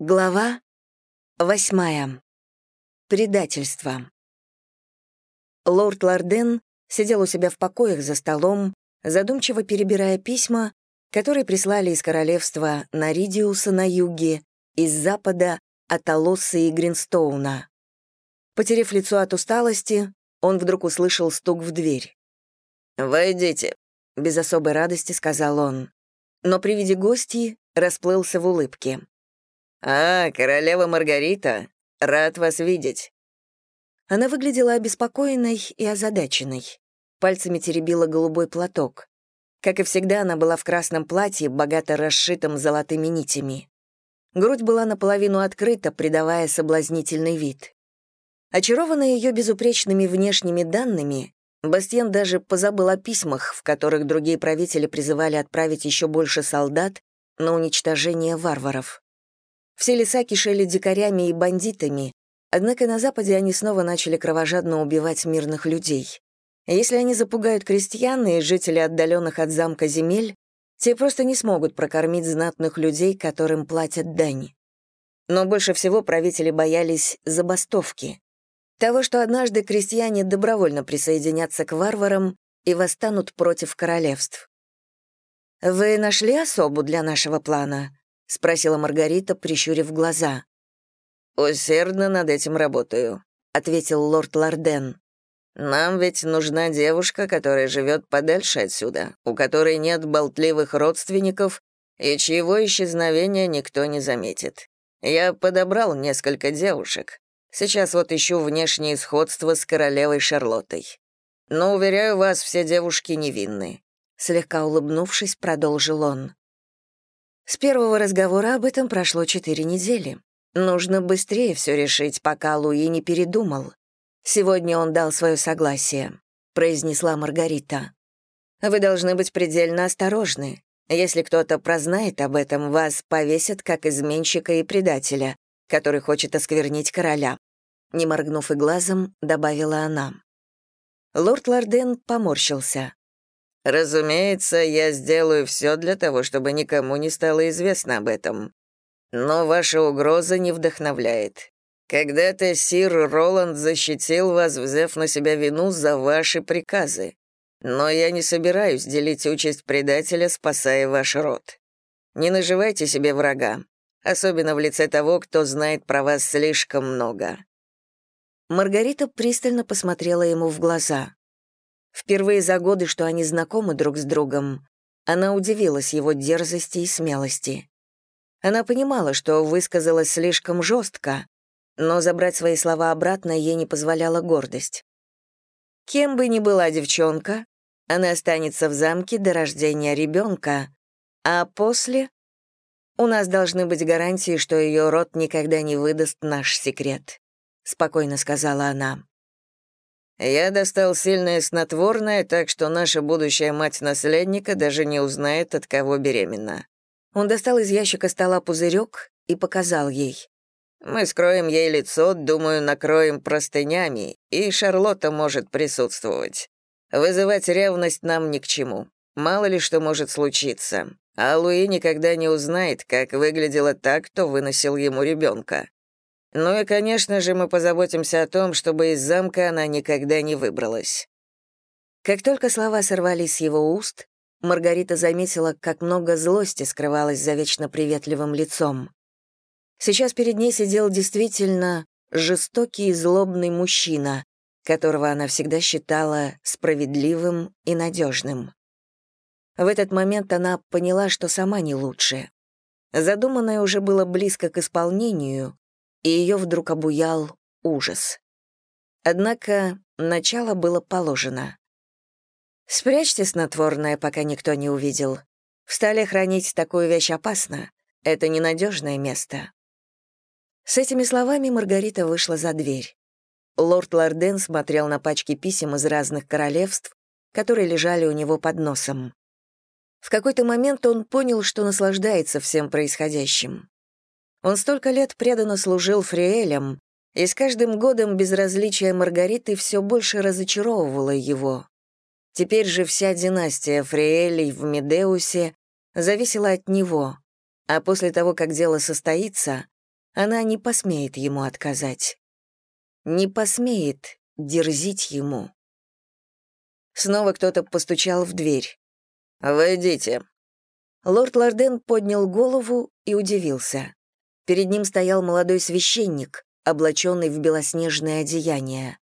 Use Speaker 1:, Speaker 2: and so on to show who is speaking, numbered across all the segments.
Speaker 1: Глава восьмая. Предательство. Лорд Ларден сидел у себя в покоях за столом, задумчиво перебирая письма, которые прислали из королевства Наридиуса на юге, из запада от Алосса и Гринстоуна. Потерев лицо от усталости, он вдруг услышал стук в дверь.
Speaker 2: «Войдите», — без особой радости сказал он.
Speaker 1: Но при виде гостей расплылся в улыбке.
Speaker 2: «А, королева Маргарита, рад вас видеть».
Speaker 1: Она выглядела обеспокоенной и озадаченной. Пальцами теребила голубой платок. Как и всегда, она была в красном платье, богато расшитом золотыми нитями. Грудь была наполовину открыта, придавая соблазнительный вид. Очарованная ее безупречными внешними данными, Бастьен даже позабыл о письмах, в которых другие правители призывали отправить еще больше солдат на уничтожение варваров. Все леса кишели дикарями и бандитами, однако на Западе они снова начали кровожадно убивать мирных людей. Если они запугают крестьян и жителей отдаленных от замка земель, те просто не смогут прокормить знатных людей, которым платят дань. Но больше всего правители боялись забастовки. Того, что однажды крестьяне добровольно присоединятся к варварам и восстанут против королевств. «Вы нашли особу для нашего плана?» — спросила Маргарита, прищурив глаза.
Speaker 2: «Усердно над этим работаю», — ответил лорд Ларден. «Нам ведь нужна девушка, которая живет подальше отсюда, у которой нет болтливых родственников и чьего исчезновения никто не заметит. Я подобрал несколько девушек. Сейчас вот ищу внешнее сходство с королевой Шарлоттой. Но, уверяю вас, все девушки невинны».
Speaker 1: Слегка улыбнувшись, продолжил он. С первого разговора об этом прошло четыре недели. Нужно быстрее все решить, пока Луи не передумал. Сегодня он дал свое согласие, произнесла Маргарита. Вы должны быть предельно осторожны. Если кто-то прознает об этом, вас повесят как изменщика и предателя, который хочет осквернить короля. Не моргнув и глазом, добавила она. Лорд Ларден поморщился.
Speaker 2: Разумеется, я сделаю все для того, чтобы никому не стало известно об этом. Но ваша угроза не вдохновляет. Когда-то сир Роланд защитил вас, взяв на себя вину за ваши приказы. Но я не собираюсь делить участь предателя, спасая ваш род. Не наживайте себе врага, особенно в лице того, кто знает про вас слишком много».
Speaker 1: Маргарита пристально посмотрела ему в глаза. Впервые за годы, что они знакомы друг с другом, она удивилась его дерзости и смелости. Она понимала, что высказалась слишком жестко, но забрать свои слова обратно ей не позволяла гордость. Кем бы ни была девчонка, она останется в замке до рождения ребенка, а после у нас должны быть гарантии, что ее род никогда не выдаст наш секрет», — спокойно сказала она.
Speaker 2: Я достал сильное снотворное, так что наша будущая мать наследника даже не узнает, от кого беременна.
Speaker 1: Он достал из ящика стола пузырек и показал ей.
Speaker 2: Мы скроем ей лицо, думаю, накроем простынями, и Шарлотта может присутствовать. Вызывать ревность нам ни к чему. Мало ли что может случиться. А Луи никогда не узнает, как выглядела так, кто выносил ему ребенка. Ну и, конечно же, мы позаботимся о том, чтобы из замка она никогда не выбралась».
Speaker 1: Как только слова сорвались с его уст, Маргарита заметила, как много злости скрывалось за вечно приветливым лицом. Сейчас перед ней сидел действительно жестокий и злобный мужчина, которого она всегда считала справедливым и надежным. В этот момент она поняла, что сама не лучше. Задуманное уже было близко к исполнению, и ее вдруг обуял ужас. Однако начало было положено. «Спрячьте снотворное, пока никто не увидел. В столе хранить такую вещь опасно. Это ненадежное место». С этими словами Маргарита вышла за дверь. Лорд Ларден смотрел на пачки писем из разных королевств, которые лежали у него под носом. В какой-то момент он понял, что наслаждается всем происходящим. Он столько лет преданно служил фриэлям, и с каждым годом безразличие Маргариты все больше разочаровывало его. Теперь же вся династия Фриэлей в Медеусе зависела от него, а после того, как дело состоится, она не посмеет ему отказать. Не посмеет дерзить ему. Снова кто-то постучал в дверь.
Speaker 2: «Войдите».
Speaker 1: Лорд Лорден поднял голову и удивился. Перед ним стоял молодой священник, облаченный в белоснежное одеяние.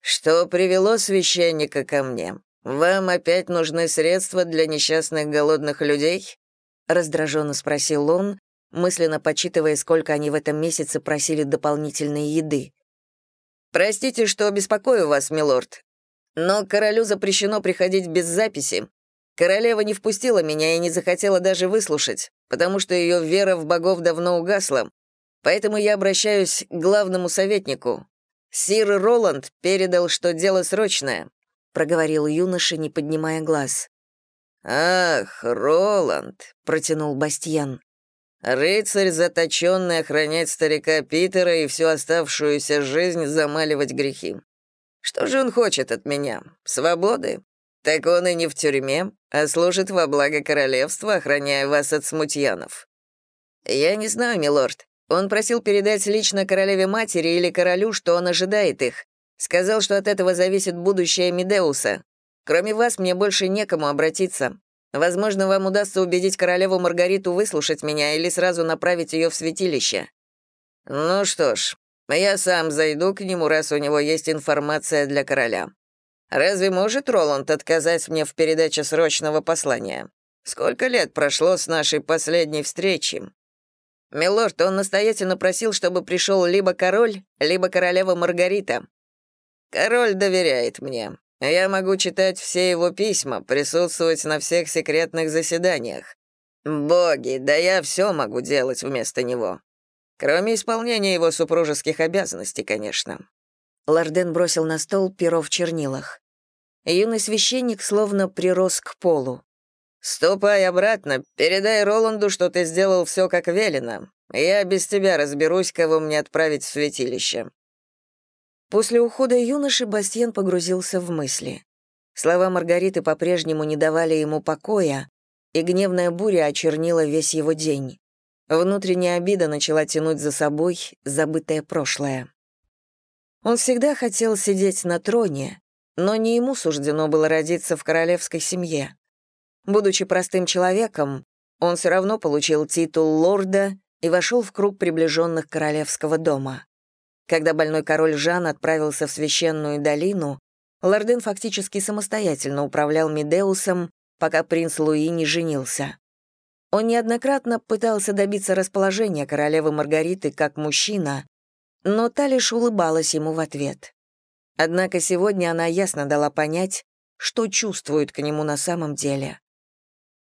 Speaker 2: «Что привело священника ко мне? Вам опять нужны средства для несчастных голодных людей?»
Speaker 1: раздраженно спросил он, мысленно подсчитывая, сколько они в этом месяце просили дополнительной еды.
Speaker 2: «Простите, что беспокою вас, милорд, но королю запрещено приходить без записи. Королева не впустила меня и не захотела даже выслушать, потому что ее вера в богов давно угасла. Поэтому я обращаюсь к главному советнику. Сир Роланд передал, что дело срочное», — проговорил юноша, не поднимая глаз. «Ах, Роланд», — протянул Бастьян. «Рыцарь, заточенный охранять старика Питера и всю оставшуюся жизнь замаливать грехи. Что же он хочет от меня? Свободы? Так он и не в тюрьме, а служит во благо королевства, охраняя вас от смутьянов. Я не знаю, милорд. Он просил передать лично королеве-матери или королю, что он ожидает их. Сказал, что от этого зависит будущее Медеуса. Кроме вас, мне больше некому обратиться. Возможно, вам удастся убедить королеву Маргариту выслушать меня или сразу направить ее в святилище. Ну что ж, я сам зайду к нему, раз у него есть информация для короля. Разве может Роланд отказать мне в передаче срочного послания? Сколько лет прошло с нашей последней встречи? Милорд, он настоятельно просил, чтобы пришел либо король, либо королева Маргарита. Король доверяет мне. Я могу читать все его письма, присутствовать на всех секретных заседаниях. Боги, да я все могу делать вместо него. Кроме исполнения его супружеских обязанностей, конечно.
Speaker 1: Лорден бросил на стол перо в чернилах. Юный священник словно прирос к полу.
Speaker 2: «Ступай обратно, передай Роланду, что ты сделал все как велено. Я без тебя разберусь, кого мне отправить в святилище».
Speaker 1: После ухода юноши Бастьен погрузился в мысли. Слова Маргариты по-прежнему не давали ему покоя, и гневная буря очернила весь его день. Внутренняя обида начала тянуть за собой забытое прошлое. Он всегда хотел сидеть на троне, но не ему суждено было родиться в королевской семье. Будучи простым человеком, он все равно получил титул лорда и вошел в круг приближенных королевского дома. Когда больной король Жан отправился в священную долину, Лорден фактически самостоятельно управлял Медеусом, пока принц Луи не женился. Он неоднократно пытался добиться расположения королевы Маргариты как мужчина, но та лишь улыбалась ему в ответ. Однако сегодня она ясно дала понять, что чувствует к нему на самом деле.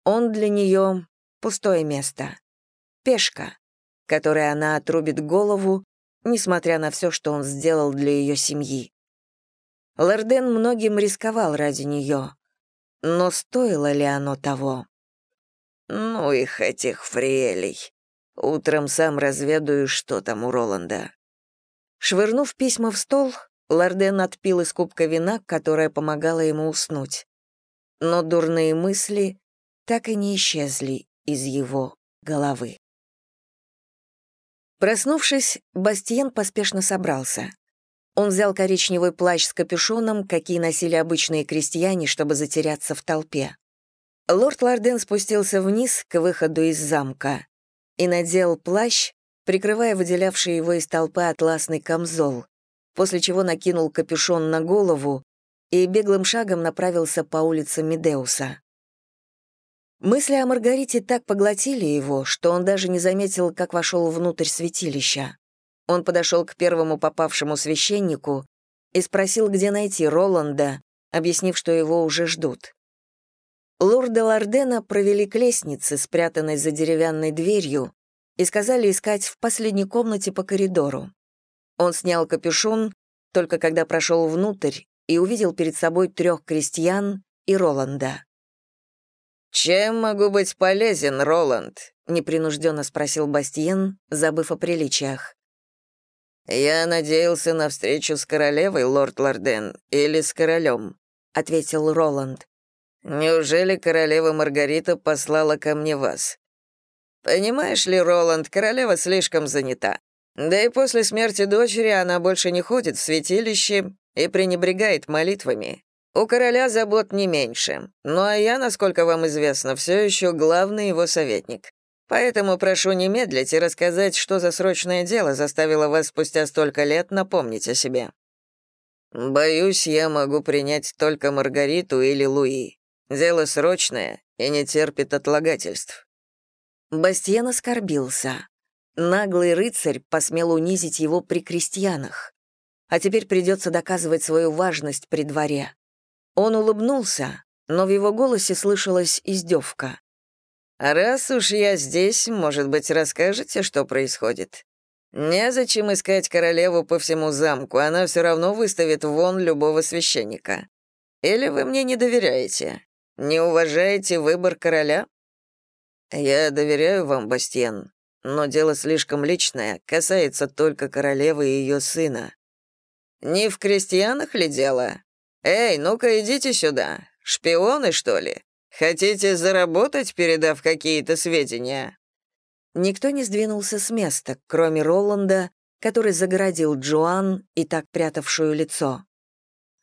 Speaker 1: Он для нее пустое место, пешка, которой она отрубит голову, несмотря на все, что он сделал для ее семьи. Лорден многим рисковал ради нее, но стоило ли оно того?
Speaker 2: «Ну их, этих фриелей. Утром сам разведаю, что там у Роланда».
Speaker 1: Швырнув письма в стол, Лорден отпил из кубка вина, которая помогала ему уснуть. Но дурные мысли так и не исчезли из его головы. Проснувшись, Бастиен поспешно собрался. Он взял коричневый плащ с капюшоном, какие носили обычные крестьяне, чтобы затеряться в толпе. Лорд Ларден спустился вниз к выходу из замка и надел плащ, прикрывая выделявший его из толпы атласный камзол, после чего накинул капюшон на голову и беглым шагом направился по улице Медеуса. Мысли о Маргарите так поглотили его, что он даже не заметил, как вошел внутрь святилища. Он подошел к первому попавшему священнику и спросил, где найти Роланда, объяснив, что его уже ждут. Лорда Лордена провели к лестнице, спрятанной за деревянной дверью, и сказали искать в последней комнате по коридору. Он снял капюшон, только когда прошел внутрь, и увидел перед собой трех крестьян и Роланда.
Speaker 2: «Чем могу быть полезен, Роланд?»
Speaker 1: — непринужденно спросил Бастиен, забыв о приличиях.
Speaker 2: «Я надеялся на встречу с королевой, лорд Лорден, или с королем», — ответил Роланд. Неужели королева Маргарита послала ко мне вас? Понимаешь ли, Роланд, королева слишком занята. Да и после смерти дочери она больше не ходит в святилище и пренебрегает молитвами. У короля забот не меньше. Ну а я, насколько вам известно, все еще главный его советник. Поэтому прошу не медлить и рассказать, что за срочное дело заставило вас спустя столько лет напомнить о себе. Боюсь, я могу принять только Маргариту или Луи. Дело срочное и не терпит отлагательств.
Speaker 1: Бастиен оскорбился. Наглый рыцарь посмел унизить его при крестьянах. А теперь придется доказывать свою важность при дворе. Он улыбнулся, но в его голосе слышалась издевка.
Speaker 2: «Раз уж я здесь, может быть, расскажете, что происходит? Незачем искать королеву по всему замку, она все равно выставит вон любого священника. Или вы мне не доверяете? Не уважаете выбор короля?» «Я доверяю вам, Бастиен, но дело слишком личное, касается только королевы и ее сына». «Не в крестьянах ли дело? Эй, ну-ка идите сюда. Шпионы, что ли? Хотите заработать, передав какие-то сведения?»
Speaker 1: Никто не сдвинулся с места, кроме Роланда, который загородил Джоан и так прятавшую лицо.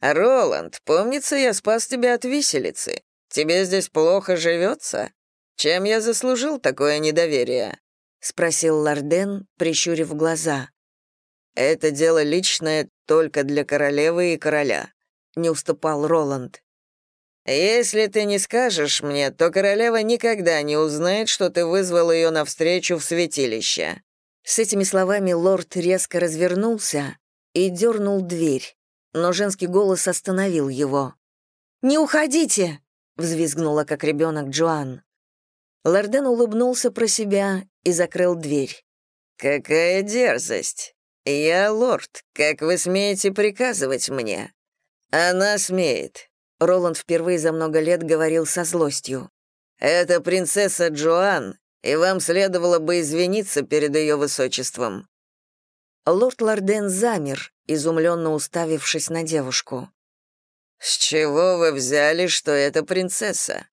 Speaker 2: «Роланд, помнится, я спас тебя от виселицы. Тебе здесь плохо живется? Чем я заслужил такое недоверие?» — спросил Ларден, прищурив глаза. «Это дело личное только для королевы и короля», — не уступал Роланд. «Если ты не скажешь мне, то королева никогда не узнает, что ты вызвал ее навстречу в святилище».
Speaker 1: С этими словами лорд резко развернулся и дернул дверь, но женский голос остановил его. «Не уходите!» — взвизгнула, как ребенок Джоан. Лорден улыбнулся про себя и закрыл дверь.
Speaker 2: «Какая дерзость! Я лорд, как вы смеете приказывать мне?» «Она смеет.
Speaker 1: Роланд впервые за много лет говорил со злостью.
Speaker 2: «Это принцесса Джоан, и вам следовало бы извиниться перед ее высочеством».
Speaker 1: Лорд Лорден замер, изумленно уставившись на девушку.
Speaker 2: «С чего вы взяли, что это принцесса?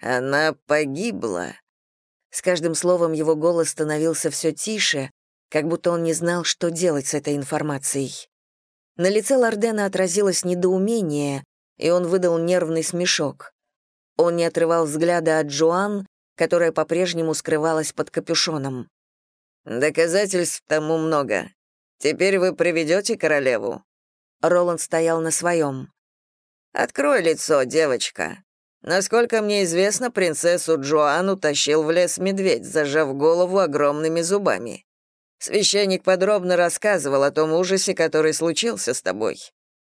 Speaker 2: Она погибла».
Speaker 1: С каждым словом его голос становился все тише, как будто он не знал, что делать с этой информацией. На лице Лордена отразилось недоумение, и он выдал нервный смешок. Он не отрывал взгляда от Джоан, которая по-прежнему скрывалась под капюшоном.
Speaker 2: «Доказательств тому много. Теперь вы приведете королеву?»
Speaker 1: Роланд стоял на своем.
Speaker 2: «Открой лицо, девочка. Насколько мне известно, принцессу Джоан утащил в лес медведь, зажав голову огромными зубами. Священник подробно рассказывал о том ужасе, который случился с тобой.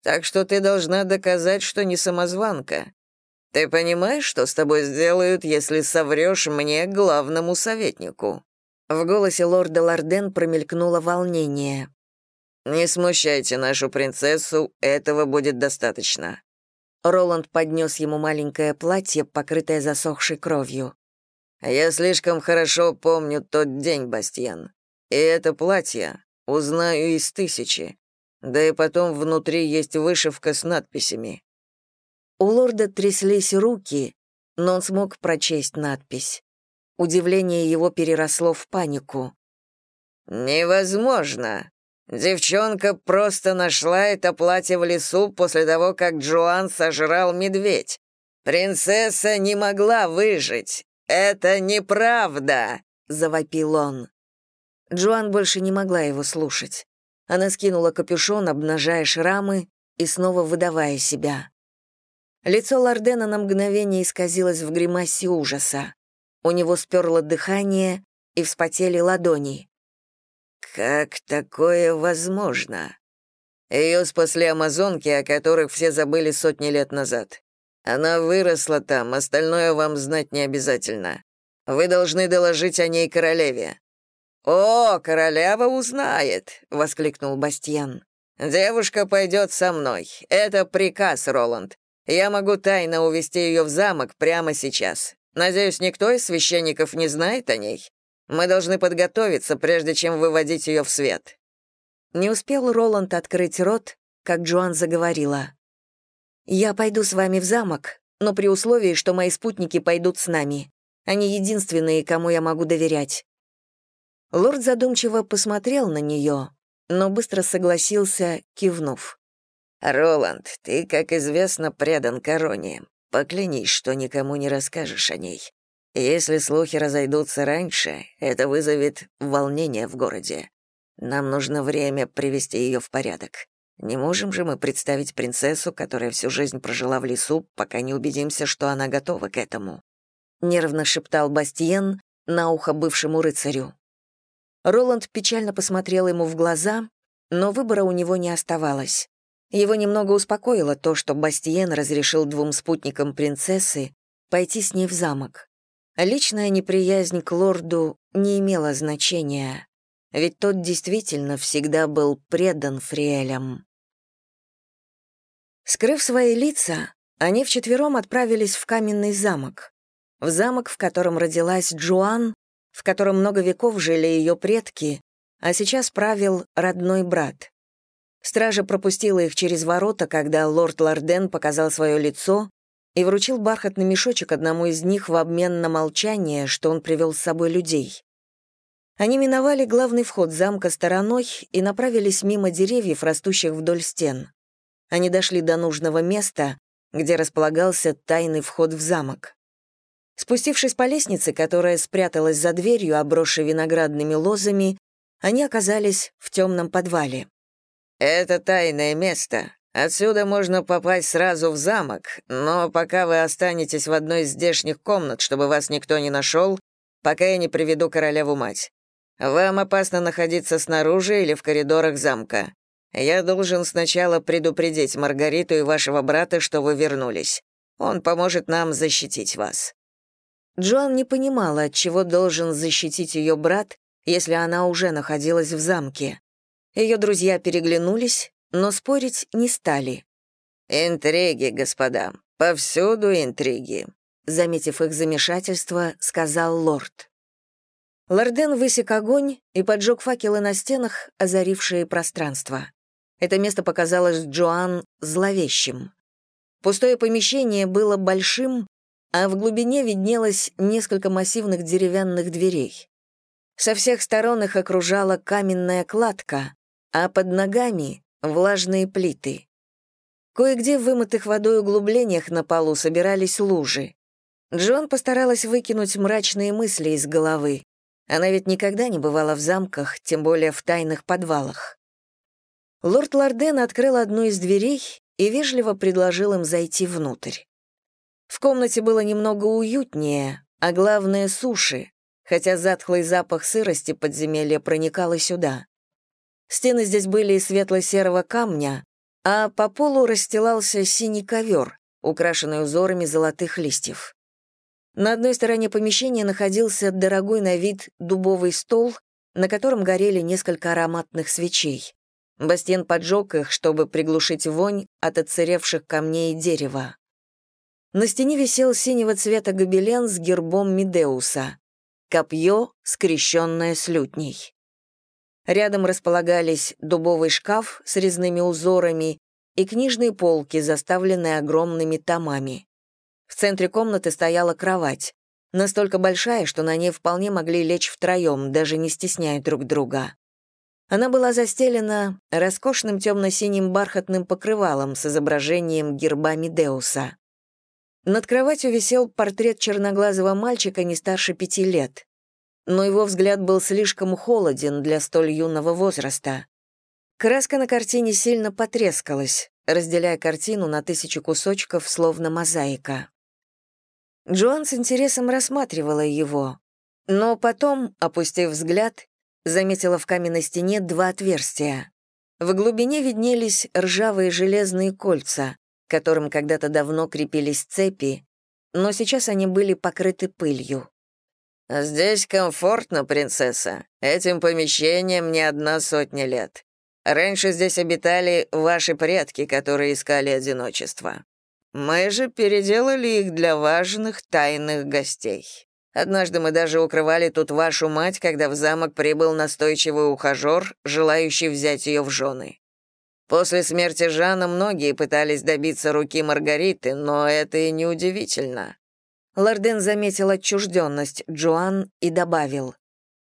Speaker 2: Так что ты должна доказать, что не самозванка. Ты понимаешь, что с тобой сделают, если соврешь мне, главному советнику?»
Speaker 1: В голосе лорда Лорден промелькнуло волнение.
Speaker 2: «Не смущайте нашу принцессу, этого будет достаточно».
Speaker 1: Роланд поднес ему маленькое платье, покрытое засохшей кровью.
Speaker 2: «Я слишком хорошо помню тот день, Бастьян. И это платье узнаю из тысячи. Да и потом внутри есть вышивка с надписями.
Speaker 1: У лорда тряслись руки, но он смог прочесть надпись. Удивление его переросло в панику.
Speaker 2: «Невозможно! Девчонка просто нашла это платье в лесу после того, как Джоан сожрал медведь. Принцесса не могла выжить. Это неправда!» — завопил он.
Speaker 1: Джоан больше не могла его слушать. Она скинула капюшон, обнажая шрамы и снова выдавая себя. Лицо Лордена на мгновение исказилось в гримасе ужаса. У него сперло дыхание и вспотели ладони.
Speaker 2: «Как такое возможно?» Ее спасли амазонки, о которых все забыли сотни лет назад. Она выросла там, остальное вам знать не обязательно. Вы должны доложить о ней королеве. «О, королева узнает!» — воскликнул Бастьян. «Девушка пойдет со мной. Это приказ, Роланд. Я могу тайно увести ее в замок прямо сейчас. Надеюсь, никто из священников не знает о ней. Мы должны подготовиться, прежде чем выводить ее в свет».
Speaker 1: Не успел Роланд открыть рот, как Джоан заговорила. «Я пойду с вами в замок, но при условии, что мои спутники пойдут с нами. Они единственные, кому я могу доверять». Лорд задумчиво посмотрел на нее, но быстро согласился, кивнув.
Speaker 2: «Роланд, ты, как известно, предан короне. Поклянись, что никому не расскажешь о ней. Если слухи разойдутся раньше, это вызовет волнение в городе. Нам нужно время привести ее в порядок. Не можем же мы представить принцессу, которая всю жизнь прожила в лесу, пока не убедимся, что она готова к этому.
Speaker 1: Нервно шептал Бастиен на ухо бывшему рыцарю. Роланд печально посмотрел ему в глаза, но выбора у него не оставалось. Его немного успокоило то, что Бастиен разрешил двум спутникам принцессы пойти с ней в замок. Личная неприязнь к лорду не имела значения, ведь тот действительно всегда был предан Фриэлям. Скрыв свои лица, они вчетвером отправились в каменный замок. В замок, в котором родилась Джоан, в котором много веков жили ее предки, а сейчас правил родной брат. Стража пропустила их через ворота, когда лорд Ларден показал свое лицо и вручил бархатный мешочек одному из них в обмен на молчание, что он привел с собой людей. Они миновали главный вход замка стороной и направились мимо деревьев, растущих вдоль стен. Они дошли до нужного места, где располагался тайный вход в замок. Спустившись по лестнице, которая спряталась за дверью, обросшей виноградными лозами, они оказались в темном подвале.
Speaker 2: «Это тайное место. Отсюда можно попасть сразу в замок, но пока вы останетесь в одной из здешних комнат, чтобы вас никто не нашел, пока я не приведу королеву-мать. Вам опасно находиться снаружи или в коридорах замка. Я должен сначала предупредить Маргариту и вашего брата, что вы вернулись. Он поможет нам защитить вас».
Speaker 1: Джоан не понимала, от чего должен защитить ее брат, если она уже находилась в замке. Ее друзья переглянулись, но спорить не стали.
Speaker 2: «Интриги, господа, повсюду интриги», — заметив их замешательство, сказал лорд.
Speaker 1: Лорден высек огонь и поджег факелы на стенах, озарившие пространство. Это место показалось Джоан зловещим. Пустое помещение было большим, а в глубине виднелось несколько массивных деревянных дверей. Со всех сторон их окружала каменная кладка, а под ногами — влажные плиты. Кое-где в вымытых водой углублениях на полу собирались лужи. Джон постаралась выкинуть мрачные мысли из головы. Она ведь никогда не бывала в замках, тем более в тайных подвалах. Лорд Лорден открыл одну из дверей и вежливо предложил им зайти внутрь. В комнате было немного уютнее, а главное — суши, хотя затхлый запах сырости подземелья проникал и сюда. Стены здесь были из светло-серого камня, а по полу расстилался синий ковер, украшенный узорами золотых листьев. На одной стороне помещения находился дорогой на вид дубовый стол, на котором горели несколько ароматных свечей. Бастен поджег их, чтобы приглушить вонь от отсыревших камней и дерева. На стене висел синего цвета гобелен с гербом Медеуса. Копье, скрещенное с лютней. Рядом располагались дубовый шкаф с резными узорами и книжные полки, заставленные огромными томами. В центре комнаты стояла кровать, настолько большая, что на ней вполне могли лечь втроем, даже не стесняя друг друга. Она была застелена роскошным темно-синим бархатным покрывалом с изображением герба Медеуса. Над кроватью висел портрет черноглазого мальчика не старше пяти лет но его взгляд был слишком холоден для столь юного возраста. Краска на картине сильно потрескалась, разделяя картину на тысячу кусочков, словно мозаика. Джоан с интересом рассматривала его, но потом, опустив взгляд, заметила в каменной стене два отверстия. В глубине виднелись ржавые железные кольца, которым когда-то давно крепились цепи, но сейчас они были покрыты пылью.
Speaker 2: «Здесь комфортно, принцесса. Этим помещением не одна сотня лет. Раньше здесь обитали ваши предки, которые искали одиночество. Мы же переделали их для важных тайных гостей. Однажды мы даже укрывали тут вашу мать, когда в замок прибыл настойчивый ухажер, желающий взять ее в жены. После смерти Жана многие пытались добиться руки Маргариты, но это и неудивительно.
Speaker 1: Лорден заметил отчужденность Джоан и добавил.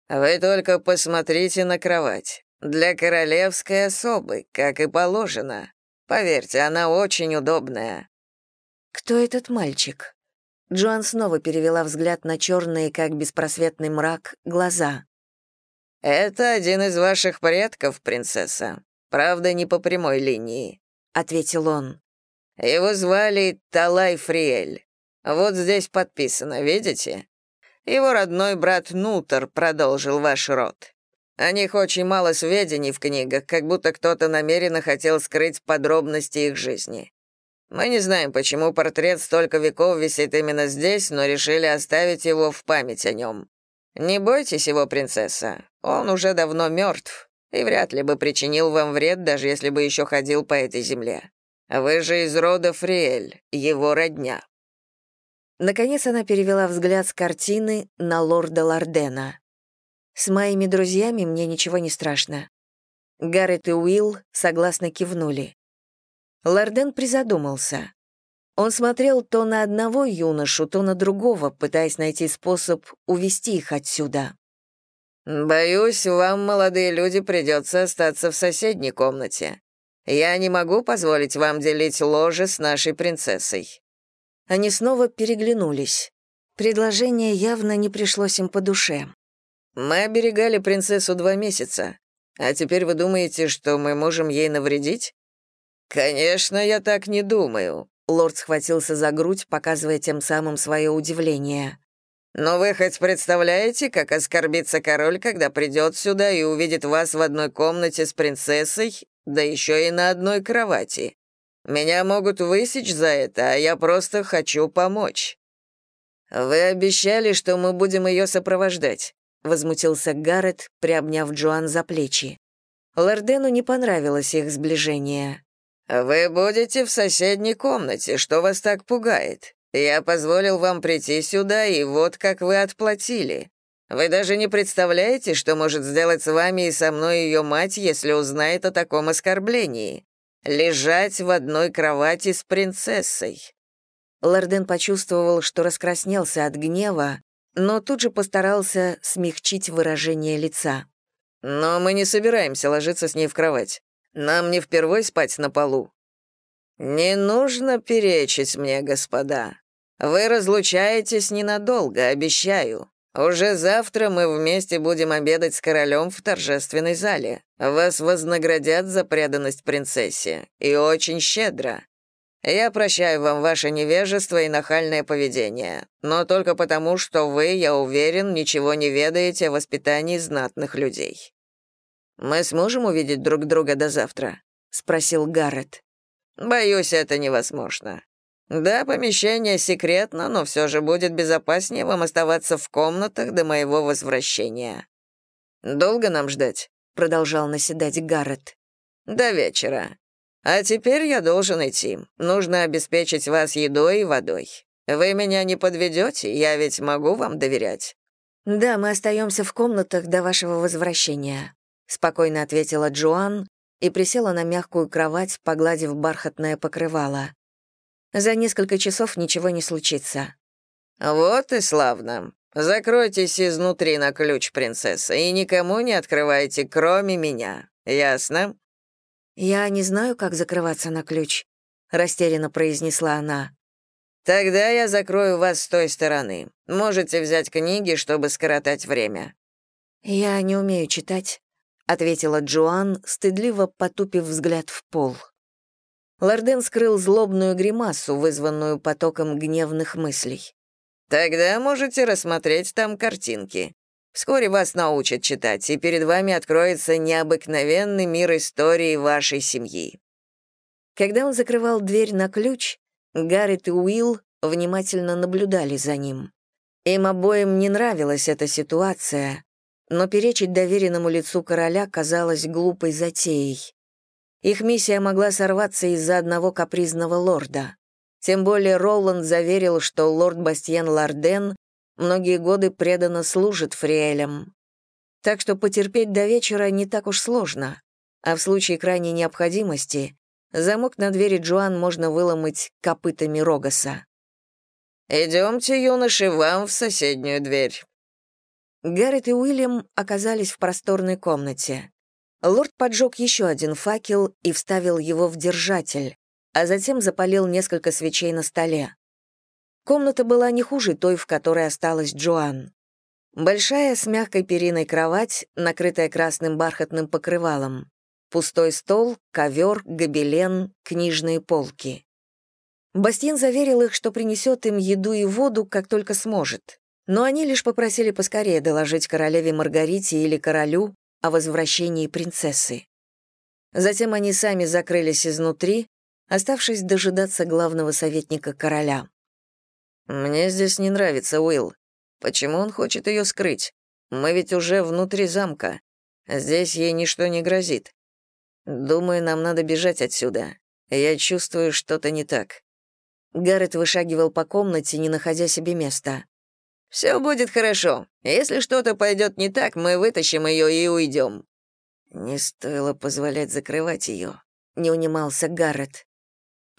Speaker 2: «Вы только посмотрите на кровать. Для королевской особы, как и положено. Поверьте, она очень удобная».
Speaker 1: «Кто этот мальчик?» Джоан снова перевела взгляд на черные, как беспросветный мрак, глаза.
Speaker 2: «Это один из ваших предков, принцесса. Правда, не по прямой линии», — ответил он. «Его звали Талай Фриэль. Вот здесь подписано, видите? Его родной брат Нутер продолжил ваш род. О них очень мало сведений в книгах, как будто кто-то намеренно хотел скрыть подробности их жизни. Мы не знаем, почему портрет столько веков висит именно здесь, но решили оставить его в память о нем. Не бойтесь его, принцесса, он уже давно мертв и вряд ли бы причинил вам вред, даже если бы еще ходил по этой земле. Вы же из рода Фриэль, его родня».
Speaker 1: Наконец она перевела взгляд с картины на лорда Лордена. «С моими друзьями мне ничего не страшно». Гаррет и Уилл согласно кивнули. Лорден призадумался. Он смотрел то на одного юношу, то на другого, пытаясь найти способ увести их отсюда.
Speaker 2: «Боюсь, вам, молодые люди, придется остаться в соседней комнате. Я не могу позволить вам делить ложе с нашей принцессой».
Speaker 1: Они снова переглянулись. Предложение явно не пришлось им по душе.
Speaker 2: «Мы оберегали принцессу два месяца. А теперь вы думаете, что мы можем ей навредить?» «Конечно, я так не думаю», — лорд схватился за грудь, показывая тем самым свое удивление. «Но вы хоть представляете, как оскорбится король, когда придет сюда и увидит вас в одной комнате с принцессой, да еще и на одной кровати? Меня могут высечь за это, а я просто хочу помочь». «Вы обещали, что мы будем ее сопровождать», — возмутился Гаррет, приобняв Джоан за плечи. Лордену не понравилось их сближение. «Вы будете в соседней комнате, что вас так пугает? Я позволил вам прийти сюда, и вот как вы отплатили. Вы даже не представляете, что может сделать с вами и со мной ее мать, если узнает о таком оскорблении. Лежать в одной кровати с принцессой».
Speaker 1: Лорден почувствовал, что раскраснелся от гнева, но тут же постарался смягчить выражение лица.
Speaker 2: «Но мы не собираемся ложиться с ней в кровать. Нам не впервой спать на полу». «Не нужно перечить мне, господа. Вы разлучаетесь ненадолго, обещаю. Уже завтра мы вместе будем обедать с королем в торжественной зале. Вас вознаградят за преданность принцессе, и очень щедро. Я прощаю вам ваше невежество и нахальное поведение, но только потому, что вы, я уверен, ничего не ведаете о воспитании знатных людей. Мы сможем увидеть друг друга до завтра?» — спросил Гаррет. «Боюсь, это невозможно. Да, помещение секретно, но все же будет безопаснее вам оставаться в комнатах до моего возвращения». «Долго нам ждать?» — продолжал наседать Гаррет. «До вечера. А теперь я должен идти. Нужно обеспечить вас едой и водой. Вы меня не подведете, я ведь могу вам доверять».
Speaker 1: «Да, мы остаемся в комнатах до вашего возвращения», — спокойно ответила Джоан и присела на мягкую кровать, погладив бархатное покрывало. За несколько часов ничего не случится.
Speaker 2: «Вот и славно. Закройтесь изнутри на ключ, принцесса, и никому не открывайте, кроме меня. Ясно?»
Speaker 1: «Я не знаю, как закрываться на ключ», — растерянно произнесла она.
Speaker 2: «Тогда я закрою вас с той стороны. Можете взять книги, чтобы скоротать время».
Speaker 1: «Я не умею читать», ответила Джоан, стыдливо потупив взгляд в пол. Лорден скрыл злобную гримасу, вызванную потоком гневных мыслей.
Speaker 2: «Тогда можете рассмотреть там картинки. Вскоре вас научат читать, и перед вами откроется необыкновенный мир истории вашей семьи».
Speaker 1: Когда он закрывал дверь на ключ, Гаррет и Уилл внимательно наблюдали за ним. Им обоим не нравилась эта ситуация, но перечить доверенному лицу короля казалось глупой затеей. Их миссия могла сорваться из-за одного капризного лорда. Тем более Роланд заверил, что лорд Бастьен Ларден многие годы преданно служит фриэлям. Так что потерпеть до вечера не так уж сложно, а в случае крайней необходимости замок на двери Джоан можно выломать копытами Рогаса.
Speaker 2: «Идемте, юноши, вам в соседнюю дверь».
Speaker 1: Гаррет и Уильям оказались в просторной комнате. Лорд поджег еще один факел и вставил его в держатель, а затем запалил несколько свечей на столе. Комната была не хуже той, в которой осталась Джоан. Большая с мягкой периной кровать, накрытая красным бархатным покрывалом. Пустой стол, ковер, гобелен, книжные полки. Бастин заверил их, что принесет им еду и воду, как только сможет. Но они лишь попросили поскорее доложить королеве Маргарите или королю о возвращении принцессы. Затем они сами закрылись изнутри, оставшись дожидаться главного советника короля.
Speaker 2: «Мне здесь не нравится Уилл. Почему он хочет ее скрыть? Мы ведь уже внутри замка. Здесь ей ничто не грозит. Думаю, нам надо бежать отсюда. Я чувствую, что-то не так».
Speaker 1: Гаррет вышагивал по комнате, не находя себе места.
Speaker 2: «Все будет хорошо. Если что-то пойдет не так, мы вытащим ее и уйдем».
Speaker 1: «Не стоило позволять закрывать ее», — не унимался Гаррет.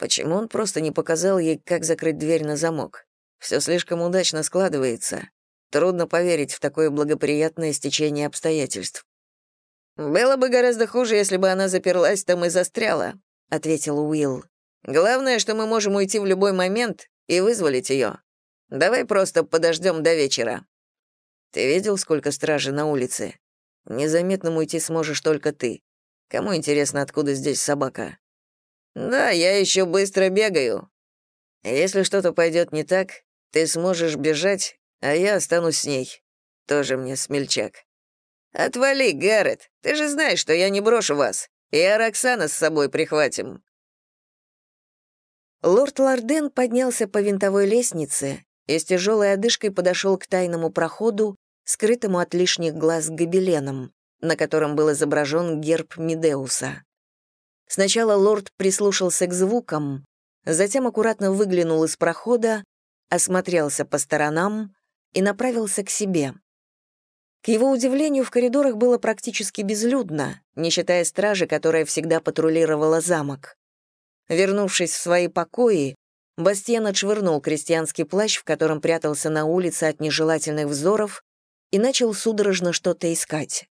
Speaker 2: Почему он просто не показал ей, как закрыть дверь на замок? Все слишком удачно складывается. Трудно поверить в такое благоприятное стечение обстоятельств. «Было бы гораздо хуже, если бы она заперлась там и застряла», — ответил Уилл. «Главное, что мы можем уйти в любой момент и вызволить ее. Давай просто подождем до вечера». «Ты видел, сколько стражи на улице? Незаметно уйти сможешь только ты. Кому интересно, откуда здесь собака?» «Да, я еще быстро бегаю. Если что-то пойдет не так, ты сможешь бежать, а я останусь с ней. Тоже мне смельчак». «Отвали, Гаррет, ты же знаешь, что я не брошу вас. И Араксана с собой прихватим».
Speaker 1: Лорд Ларден поднялся по винтовой лестнице и с тяжелой одышкой подошел к тайному проходу, скрытому от лишних глаз гобеленом, на котором был изображен герб Медеуса. Сначала лорд прислушался к звукам, затем аккуратно выглянул из прохода, осмотрелся по сторонам и направился к себе. К его удивлению, в коридорах было практически безлюдно, не считая стражи, которая всегда патрулировала замок. Вернувшись в свои покои, Бастиен отшвырнул крестьянский плащ, в котором прятался на улице от нежелательных взоров, и начал судорожно что-то искать.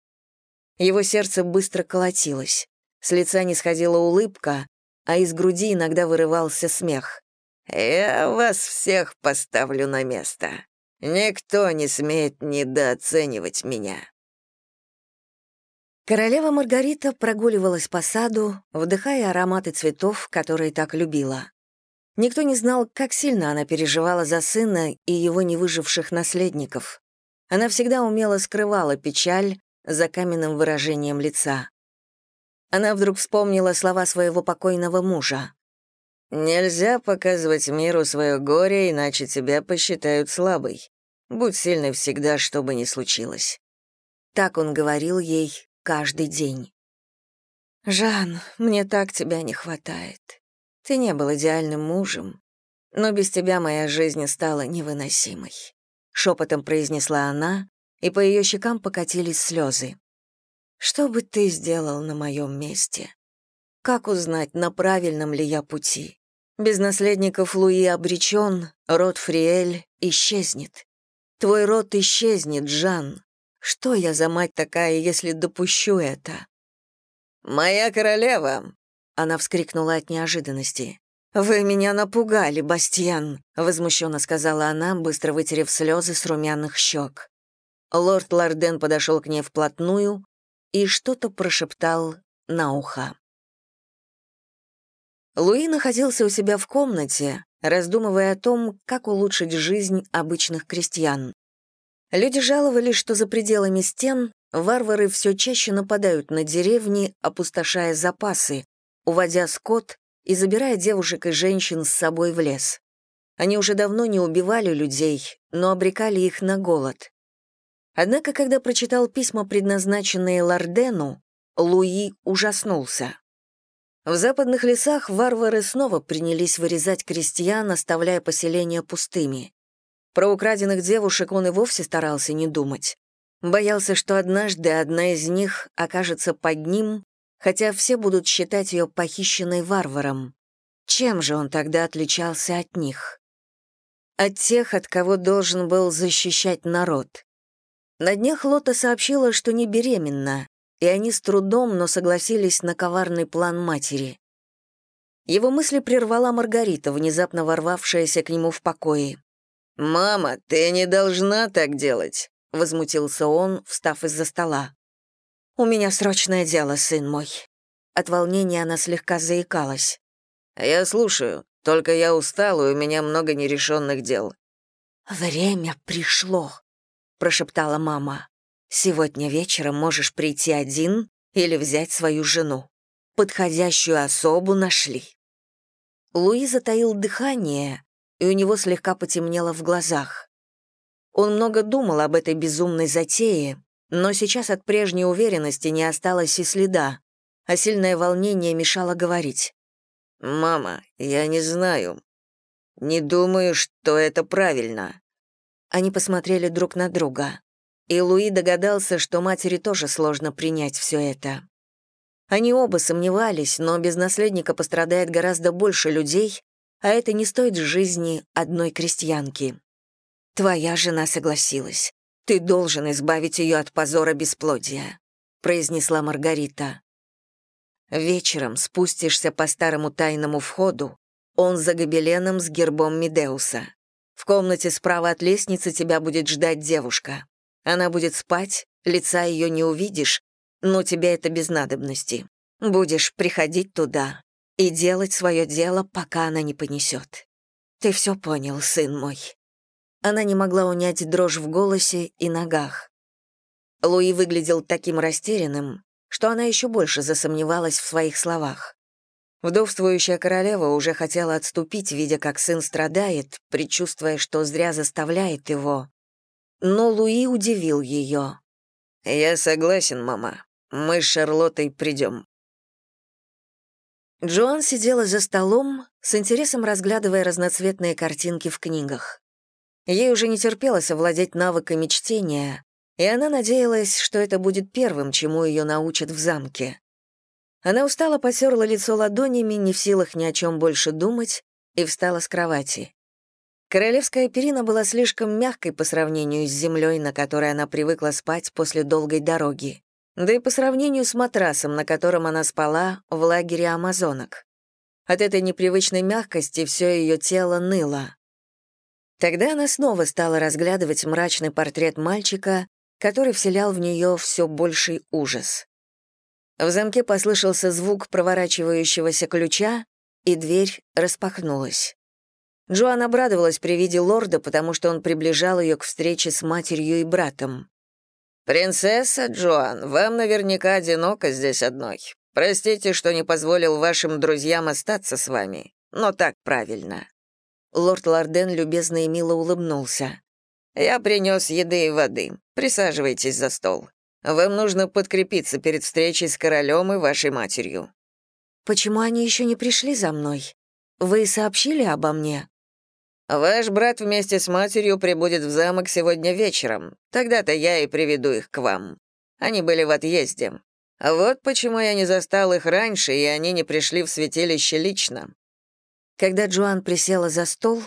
Speaker 1: Его сердце быстро колотилось. С лица не сходила улыбка, а из груди иногда вырывался смех.
Speaker 2: «Я вас всех поставлю на место. Никто не смеет недооценивать меня».
Speaker 1: Королева Маргарита прогуливалась по саду, вдыхая ароматы цветов, которые так любила. Никто не знал, как сильно она переживала за сына и его невыживших наследников. Она всегда умело скрывала печаль за каменным выражением лица. Она вдруг вспомнила слова своего покойного мужа.
Speaker 2: «Нельзя показывать миру свое горе, иначе тебя посчитают слабой. Будь сильной всегда, что бы ни случилось».
Speaker 1: Так он говорил ей каждый день. «Жан, мне так тебя не хватает. Ты не был идеальным мужем, но без тебя моя жизнь стала невыносимой», — шепотом произнесла она, и по ее щекам покатились слезы. Что бы ты сделал на моем месте? Как узнать, на правильном ли я пути? Без наследников Луи обречен, род Фриэль исчезнет. Твой род исчезнет, Жан. Что я за мать такая, если допущу это?
Speaker 2: «Моя королева!» — она вскрикнула от неожиданности.
Speaker 1: «Вы меня напугали, Бастьян», — возмущенно сказала она, быстро вытерев слезы с румяных щек. Лорд Ларден подошел к ней вплотную, и что-то прошептал на ухо. Луи находился у себя в комнате, раздумывая о том, как улучшить жизнь обычных крестьян. Люди жаловались, что за пределами стен варвары все чаще нападают на деревни, опустошая запасы, уводя скот и забирая девушек и женщин с собой в лес. Они уже давно не убивали людей, но обрекали их на голод. Однако, когда прочитал письма, предназначенные Лордену, Луи ужаснулся. В западных лесах варвары снова принялись вырезать крестьян, оставляя поселения пустыми. Про украденных девушек он и вовсе старался не думать. Боялся, что однажды одна из них окажется под ним, хотя все будут считать ее похищенной варваром. Чем же он тогда отличался от них? от тех, от кого должен был защищать народ. На днях Лота сообщила, что не беременна, и они с трудом, но согласились на коварный план матери. Его мысли прервала Маргарита, внезапно ворвавшаяся к нему в покое.
Speaker 2: «Мама, ты не должна так делать», — возмутился он, встав из-за стола.
Speaker 1: «У меня срочное дело, сын мой». От волнения она слегка заикалась.
Speaker 2: «Я слушаю, только я устал, и у меня много нерешенных дел».
Speaker 1: «Время пришло», — прошептала мама. «Сегодня вечером можешь прийти один или взять свою жену. Подходящую особу нашли». Луи затаил дыхание, и у него слегка потемнело в глазах. Он много думал об этой безумной затее, но сейчас от прежней уверенности не осталось и следа, а сильное волнение мешало говорить.
Speaker 2: «Мама, я не знаю. Не думаю, что это правильно».
Speaker 1: Они посмотрели друг на друга, и Луи догадался, что матери тоже сложно принять все это. Они оба сомневались, но без наследника пострадает гораздо больше людей, а это не стоит жизни одной крестьянки. Твоя жена согласилась. Ты должен избавить ее от позора бесплодия», — произнесла Маргарита. «Вечером спустишься по старому тайному входу, он за гобеленом с гербом Медеуса. В комнате справа от лестницы тебя будет ждать девушка. Она будет спать, лица ее не увидишь, но тебе это без надобности. Будешь приходить туда и делать свое дело, пока она не понесет. Ты все понял, сын мой». Она не могла унять дрожь в голосе и ногах. Луи выглядел таким растерянным, что она еще больше засомневалась в своих словах. Вдовствующая королева уже хотела отступить, видя, как сын страдает, предчувствуя, что зря заставляет его. Но Луи удивил ее.
Speaker 2: «Я согласен, мама. Мы с Шарлоттой придем».
Speaker 1: Джоан сидела за столом, с интересом разглядывая разноцветные картинки в книгах. Ей уже не терпелось овладеть навыками чтения, и она надеялась, что это будет первым, чему ее научат в замке. Она устало потерла лицо ладонями, не в силах ни о чем больше думать, и встала с кровати. Королевская перина была слишком мягкой по сравнению с землей, на которой она привыкла спать после долгой дороги, да и по сравнению с матрасом, на котором она спала в лагере амазонок. От этой непривычной мягкости все ее тело ныло. Тогда она снова стала разглядывать мрачный портрет мальчика, который вселял в нее все больший ужас. В замке послышался звук проворачивающегося ключа, и дверь распахнулась. Джоан обрадовалась при виде лорда, потому что он приближал ее к встрече с матерью и братом.
Speaker 2: «Принцесса Джоан, вам наверняка одиноко здесь одной. Простите, что не позволил вашим друзьям остаться с вами, но так правильно».
Speaker 1: Лорд Ларден любезно и мило улыбнулся.
Speaker 2: «Я принес еды и воды. Присаживайтесь за стол. Вам нужно подкрепиться перед встречей с королем и вашей матерью».
Speaker 1: «Почему они еще не пришли за мной? Вы сообщили обо мне?»
Speaker 2: «Ваш брат вместе с матерью прибудет в замок сегодня вечером. Тогда-то я и приведу их к вам. Они были в отъезде. Вот почему я не застал их раньше, и они не пришли в святилище лично».
Speaker 1: Когда Джоан присела за стол,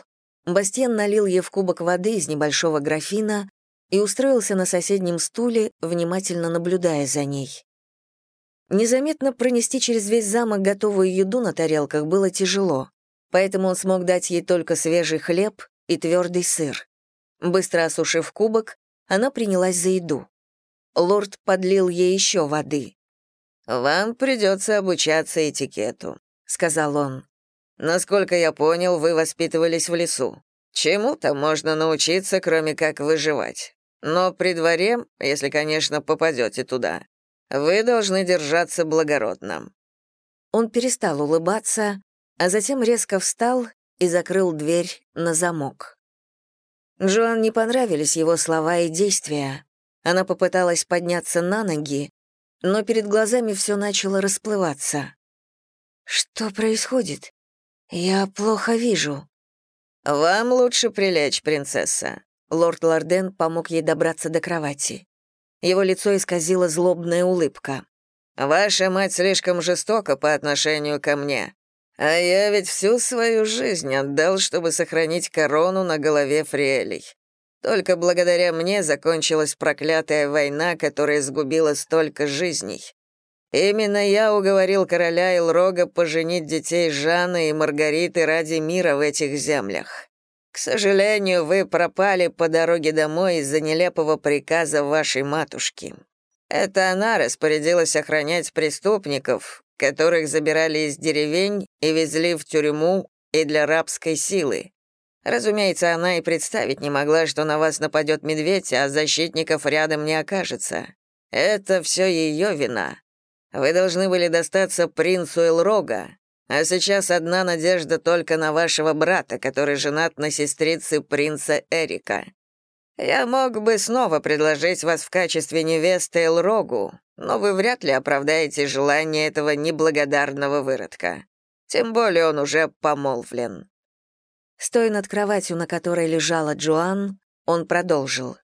Speaker 1: Бастен налил ей в кубок воды из небольшого графина и устроился на соседнем стуле, внимательно наблюдая за ней. Незаметно пронести через весь замок готовую еду на тарелках было тяжело поэтому он смог дать ей только свежий хлеб и твердый сыр. Быстро осушив кубок, она принялась за еду. Лорд подлил ей еще воды.
Speaker 2: «Вам придется обучаться этикету», — сказал он. «Насколько я понял, вы воспитывались в лесу. Чему-то можно научиться, кроме как выживать. Но при дворе, если, конечно, попадете туда, вы должны держаться благородно».
Speaker 1: Он перестал улыбаться, а затем резко встал и закрыл дверь на замок. Джоан не понравились его слова и действия. Она попыталась подняться на ноги, но перед глазами все начало расплываться. «Что происходит? Я плохо вижу».
Speaker 2: «Вам лучше прилечь, принцесса».
Speaker 1: Лорд Лорден помог ей добраться до кровати. Его лицо исказила злобная улыбка.
Speaker 2: «Ваша мать слишком жестока по отношению ко мне. А я ведь всю свою жизнь отдал, чтобы сохранить корону на голове Фриэлей. Только благодаря мне закончилась проклятая война, которая сгубила столько жизней. Именно я уговорил короля Илрога поженить детей Жанны и Маргариты ради мира в этих землях. К сожалению, вы пропали по дороге домой из-за нелепого приказа вашей матушки. Это она распорядилась охранять преступников, которых забирали из деревень и везли в тюрьму и для рабской силы. Разумеется, она и представить не могла, что на вас нападет медведь, а защитников рядом не окажется. Это все ее вина. Вы должны были достаться принцу Элрога, а сейчас одна надежда только на вашего брата, который женат на сестрице принца Эрика. Я мог бы снова предложить вас в качестве невесты Элрогу, но вы вряд ли оправдаете желание этого неблагодарного выродка. Тем более он уже помолвлен.
Speaker 1: Стоя над кроватью, на которой лежала Джоан, он продолжил.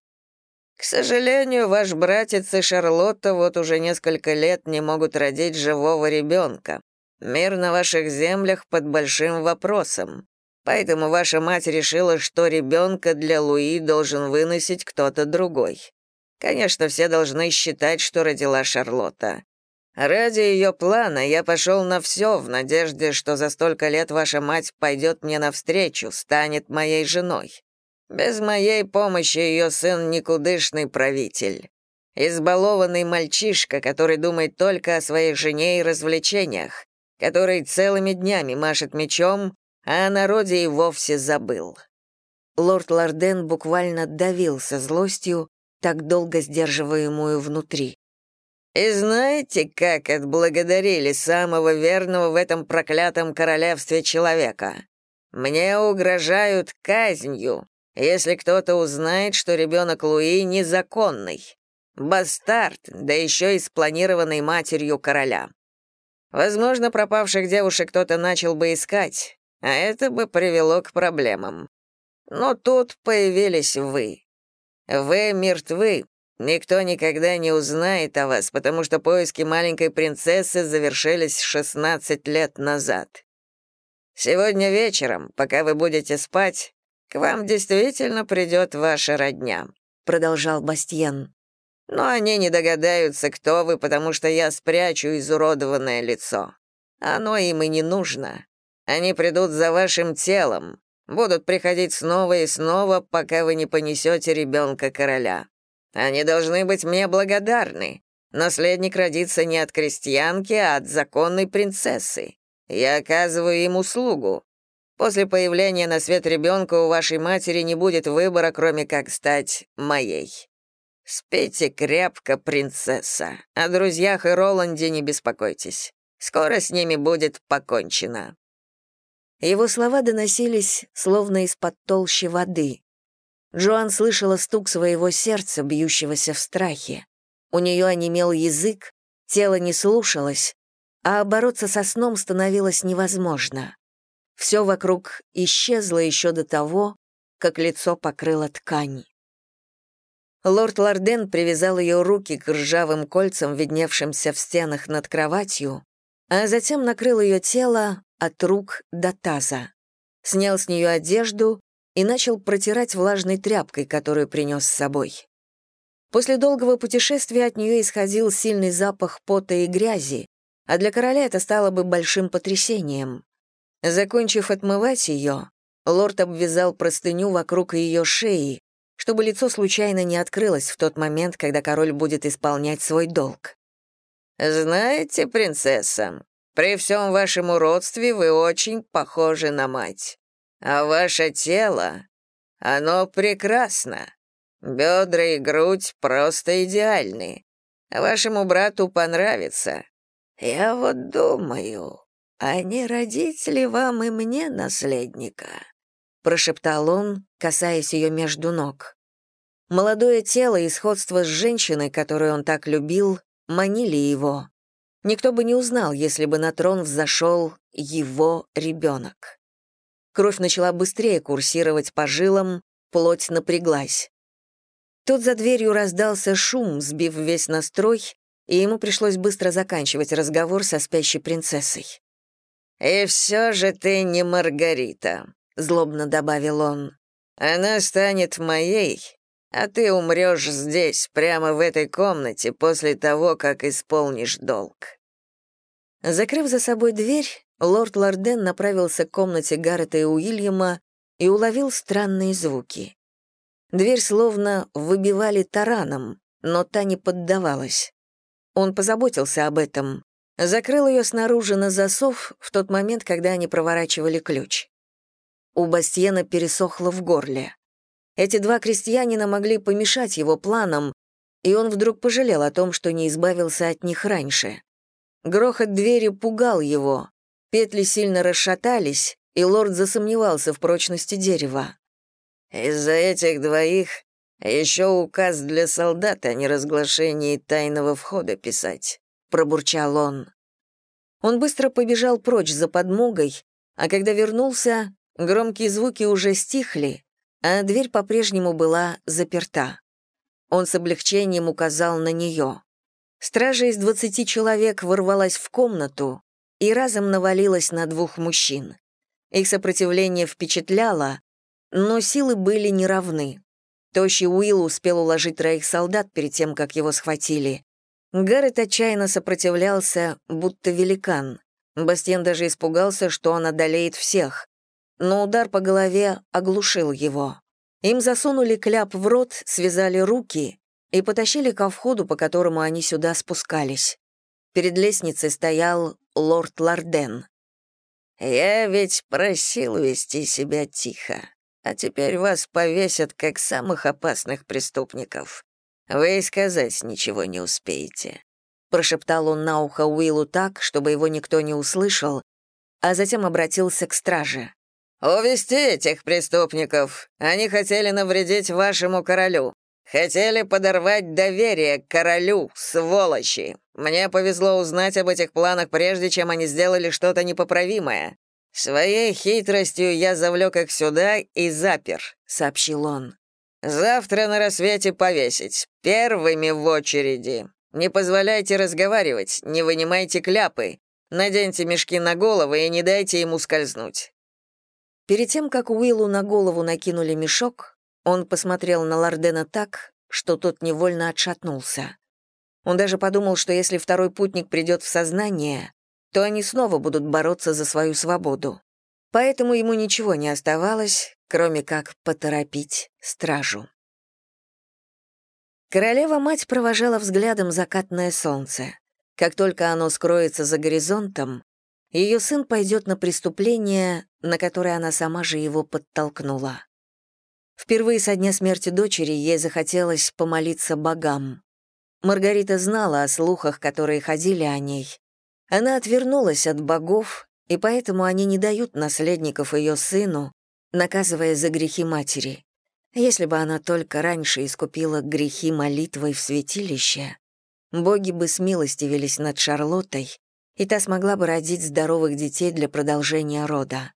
Speaker 2: «К сожалению, ваш братец и Шарлотта вот уже несколько лет не могут родить живого ребенка. Мир на ваших землях под большим вопросом. Поэтому ваша мать решила, что ребенка для Луи должен выносить кто-то другой. Конечно, все должны считать, что родила Шарлотта. Ради ее плана я пошел на все в надежде, что за столько лет ваша мать пойдет мне навстречу, станет моей женой. Без моей помощи ее сын никудышный правитель. Избалованный мальчишка, который думает только о своей жене и развлечениях, который целыми днями машет мечом, а о народе и вовсе забыл.
Speaker 1: Лорд Ларден буквально давился злостью, так долго сдерживаемую внутри.
Speaker 2: И знаете, как отблагодарили самого верного в этом проклятом королевстве человека? Мне угрожают казнью, если кто-то узнает, что ребенок Луи незаконный. Бастард, да еще и спланированный матерью короля. Возможно, пропавших девушек кто-то начал бы искать, а это бы привело к проблемам. Но тут появились вы. Вы мертвы, Никто никогда не узнает о вас, потому что поиски маленькой принцессы завершились 16 лет назад. Сегодня вечером, пока вы будете спать, к вам действительно придет ваша родня», — продолжал Бастьен. «Но они не догадаются, кто вы, потому что я спрячу изуродованное лицо. Оно им и не нужно. Они придут за вашим телом, будут приходить снова и снова, пока вы не понесете ребенка короля. Они должны быть мне благодарны. Наследник родится не от крестьянки, а от законной принцессы. Я оказываю им услугу. После появления на свет ребенка у вашей матери не будет выбора, кроме как стать моей. Спите крепко, принцесса. О друзьях и Роланде не беспокойтесь. Скоро с ними будет покончено».
Speaker 1: Его слова доносились, словно из-под толщи воды. Джоан слышала стук своего сердца, бьющегося в страхе. У нее онемел язык, тело не слушалось, а бороться со сном становилось невозможно. Все вокруг исчезло еще до того, как лицо покрыло ткань. Лорд Ларден привязал ее руки к ржавым кольцам, видневшимся в стенах над кроватью, а затем накрыл ее тело от рук до таза. Снял с нее одежду и начал протирать влажной тряпкой, которую принес с собой. После долгого путешествия от нее исходил сильный запах пота и грязи, а для короля это стало бы большим потрясением. Закончив отмывать ее, лорд обвязал простыню вокруг ее шеи, чтобы лицо случайно не открылось в тот момент, когда король будет исполнять свой долг.
Speaker 2: «Знаете, принцесса, при всем вашем уродстве вы очень похожи на мать. А ваше тело, оно прекрасно. Бедра и грудь просто идеальны. Вашему брату понравится. Я вот думаю, а не родить ли вам и мне наследника?» прошептал он, касаясь ее между ног.
Speaker 1: Молодое тело и сходство с женщиной, которую он так любил, манили его. Никто бы не узнал, если бы на трон взошел его ребенок. Кровь начала быстрее курсировать по жилам, плоть напряглась. Тут за дверью раздался шум, сбив весь настрой, и ему пришлось быстро заканчивать разговор со спящей принцессой.
Speaker 2: «И все же ты не Маргарита», — злобно добавил он. «Она станет моей, а ты умрешь здесь, прямо в этой комнате, после того, как исполнишь долг».
Speaker 1: Закрыв за собой дверь, лорд Лорден направился к комнате Гаррета и Уильяма и уловил странные звуки. Дверь словно выбивали тараном, но та не поддавалась. Он позаботился об этом. Закрыл ее снаружи на засов в тот момент, когда они проворачивали ключ. У Бастьена пересохло в горле. Эти два крестьянина могли помешать его планам, и он вдруг пожалел о том, что не избавился от них раньше. Грохот двери пугал его. Петли сильно расшатались, и лорд засомневался в прочности дерева.
Speaker 2: «Из-за этих двоих еще указ для солдат о неразглашении тайного входа писать», — пробурчал он.
Speaker 1: Он быстро побежал прочь за подмогой, а когда вернулся, громкие звуки уже стихли, а дверь по-прежнему была заперта. Он с облегчением указал на нее. Стража из двадцати человек ворвалась в комнату и разом навалилась на двух мужчин. Их сопротивление впечатляло, но силы были неравны. Тощий Уилл успел уложить троих солдат перед тем, как его схватили. Гаррет отчаянно сопротивлялся, будто великан. Бастен даже испугался, что он одолеет всех. Но удар по голове оглушил его. Им засунули кляп в рот, связали руки и потащили ко входу, по которому они сюда спускались. Перед лестницей стоял лорд Ларден.
Speaker 2: «Я ведь просил вести себя тихо, а теперь вас повесят как самых опасных преступников. Вы и сказать ничего не успеете», — прошептал он на ухо Уиллу так, чтобы его никто не услышал, а затем обратился к страже. «Увести этих преступников! Они хотели навредить вашему королю. Хотели подорвать доверие к королю, сволочи. Мне повезло узнать об этих планах, прежде чем они сделали что-то непоправимое. Своей хитростью я завлек их сюда и запер», — сообщил он. «Завтра на рассвете повесить. Первыми в очереди. Не позволяйте разговаривать, не вынимайте кляпы. Наденьте мешки на головы и не дайте ему скользнуть».
Speaker 1: Перед тем, как Уиллу на голову накинули мешок, он посмотрел на Лордена так, что тот невольно отшатнулся. Он даже подумал, что если второй путник придет в сознание, то они снова будут бороться за свою свободу. Поэтому ему ничего не оставалось, кроме как поторопить стражу. Королева-мать провожала взглядом закатное солнце. Как только оно скроется за горизонтом, ее сын пойдет на преступление, на которое она сама же его подтолкнула. Впервые со дня смерти дочери ей захотелось помолиться богам. Маргарита знала о слухах, которые ходили о ней. Она отвернулась от богов, и поэтому они не дают наследников ее сыну, наказывая за грехи матери. Если бы она только раньше искупила грехи молитвой в святилище, боги бы смилостивились над Шарлоттой, и та смогла бы родить здоровых детей для продолжения рода.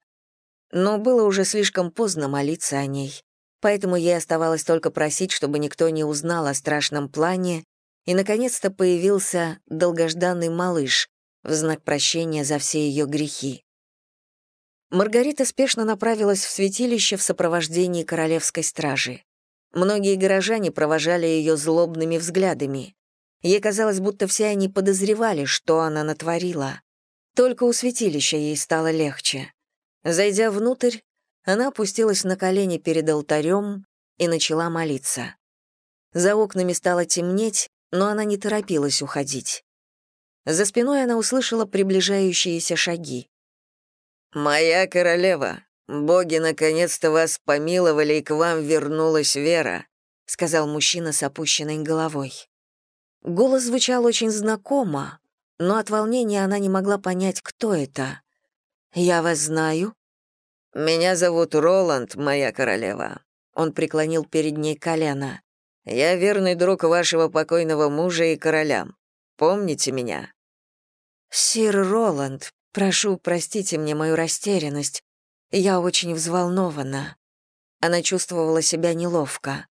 Speaker 1: Но было уже слишком поздно молиться о ней поэтому ей оставалось только просить, чтобы никто не узнал о страшном плане, и, наконец-то, появился долгожданный малыш в знак прощения за все ее грехи. Маргарита спешно направилась в святилище в сопровождении королевской стражи. Многие горожане провожали ее злобными взглядами. Ей казалось, будто все они подозревали, что она натворила. Только у святилища ей стало легче. Зайдя внутрь, она опустилась на колени перед алтарем и начала молиться. За окнами стало темнеть, но она не торопилась уходить. За спиной она услышала приближающиеся шаги.
Speaker 2: «Моя королева, боги наконец-то вас помиловали, и к вам вернулась вера», сказал мужчина с опущенной головой.
Speaker 1: Голос звучал очень знакомо, но от волнения она не могла понять, кто это. «Я вас знаю»,
Speaker 2: «Меня зовут Роланд, моя королева». Он преклонил перед ней колено. «Я верный друг вашего покойного мужа и короля. Помните меня?»
Speaker 1: «Сир Роланд, прошу, простите мне мою растерянность. Я очень взволнована». Она чувствовала себя неловко.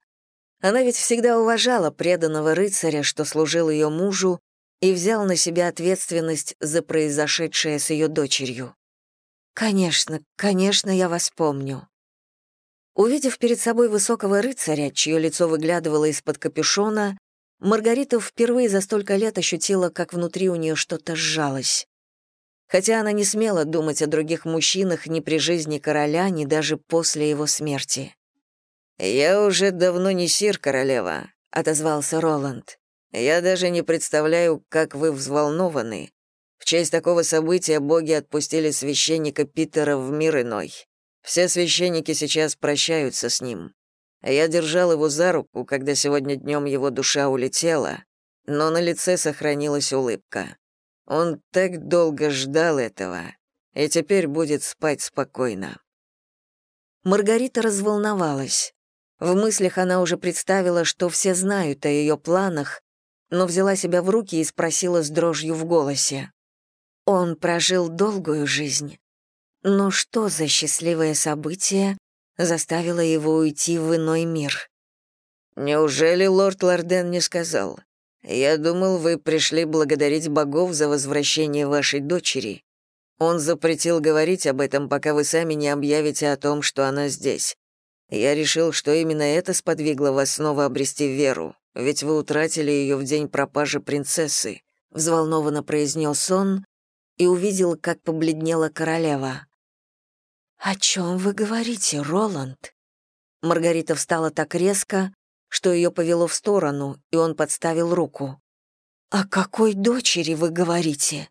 Speaker 1: Она ведь всегда уважала преданного рыцаря, что служил ее мужу, и взял на себя ответственность за произошедшее с ее дочерью. «Конечно, конечно, я вас помню». Увидев перед собой высокого рыцаря, чье лицо выглядывало из-под капюшона, Маргарита впервые за столько лет ощутила, как внутри у нее что-то сжалось. Хотя она не смела думать о других мужчинах ни при жизни короля, ни даже после его смерти.
Speaker 2: «Я уже давно не сир, королева», — отозвался Роланд. «Я даже не представляю, как вы взволнованы. В честь такого события боги отпустили священника Питера в мир иной. Все священники сейчас прощаются с ним. Я держал его за руку, когда сегодня днем его душа улетела, но на лице сохранилась улыбка. Он так долго ждал этого, и теперь будет спать спокойно.
Speaker 1: Маргарита разволновалась. В мыслях она уже представила, что все знают о ее планах, но взяла себя в руки и спросила с дрожью в голосе. Он прожил долгую жизнь. Но что за счастливое событие заставила его уйти в иной мир.
Speaker 2: «Неужели лорд Лорден не сказал? Я думал, вы пришли благодарить богов за возвращение вашей дочери. Он запретил говорить об этом, пока вы сами не объявите о том, что она здесь. Я решил, что именно это сподвигло вас снова обрести веру, ведь вы утратили ее в день пропажи принцессы», — взволнованно произнес он и увидел, как побледнела королева.
Speaker 1: «О чем вы говорите, Роланд?» Маргарита встала так резко, что ее повело в сторону, и он подставил руку. «О какой дочери вы говорите?»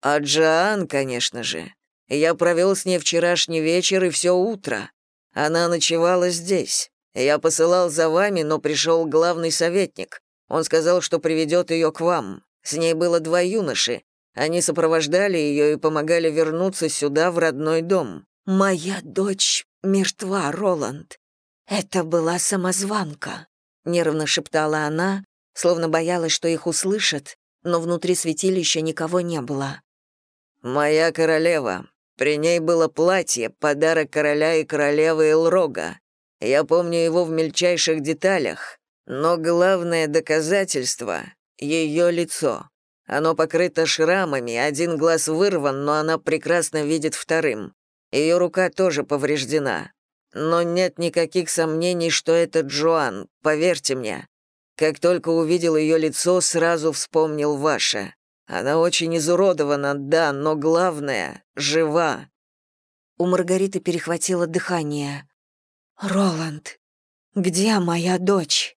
Speaker 2: «О Джоан, конечно же. Я провел с ней вчерашний вечер и все утро. Она ночевала здесь. Я посылал за вами, но пришел главный советник. Он сказал, что приведет ее к вам. С ней было два юноши, они сопровождали ее и помогали вернуться сюда, в родной дом.
Speaker 1: «Моя дочь мертва, Роланд. Это была самозванка», — нервно шептала она, словно боялась, что их услышат, но внутри святилища никого не было.
Speaker 2: «Моя королева. При ней было платье, подарок короля и королевы Элрога. Я помню его в мельчайших деталях, но главное доказательство — ее лицо. Оно покрыто шрамами, один глаз вырван, но она прекрасно видит вторым. Ее рука тоже повреждена. Но нет никаких сомнений, что это Джоан, поверьте мне. Как только увидел ее лицо, сразу вспомнил ваше. Она очень изуродована, да, но главное — жива».
Speaker 1: У Маргариты перехватило дыхание. «Роланд, где моя дочь?»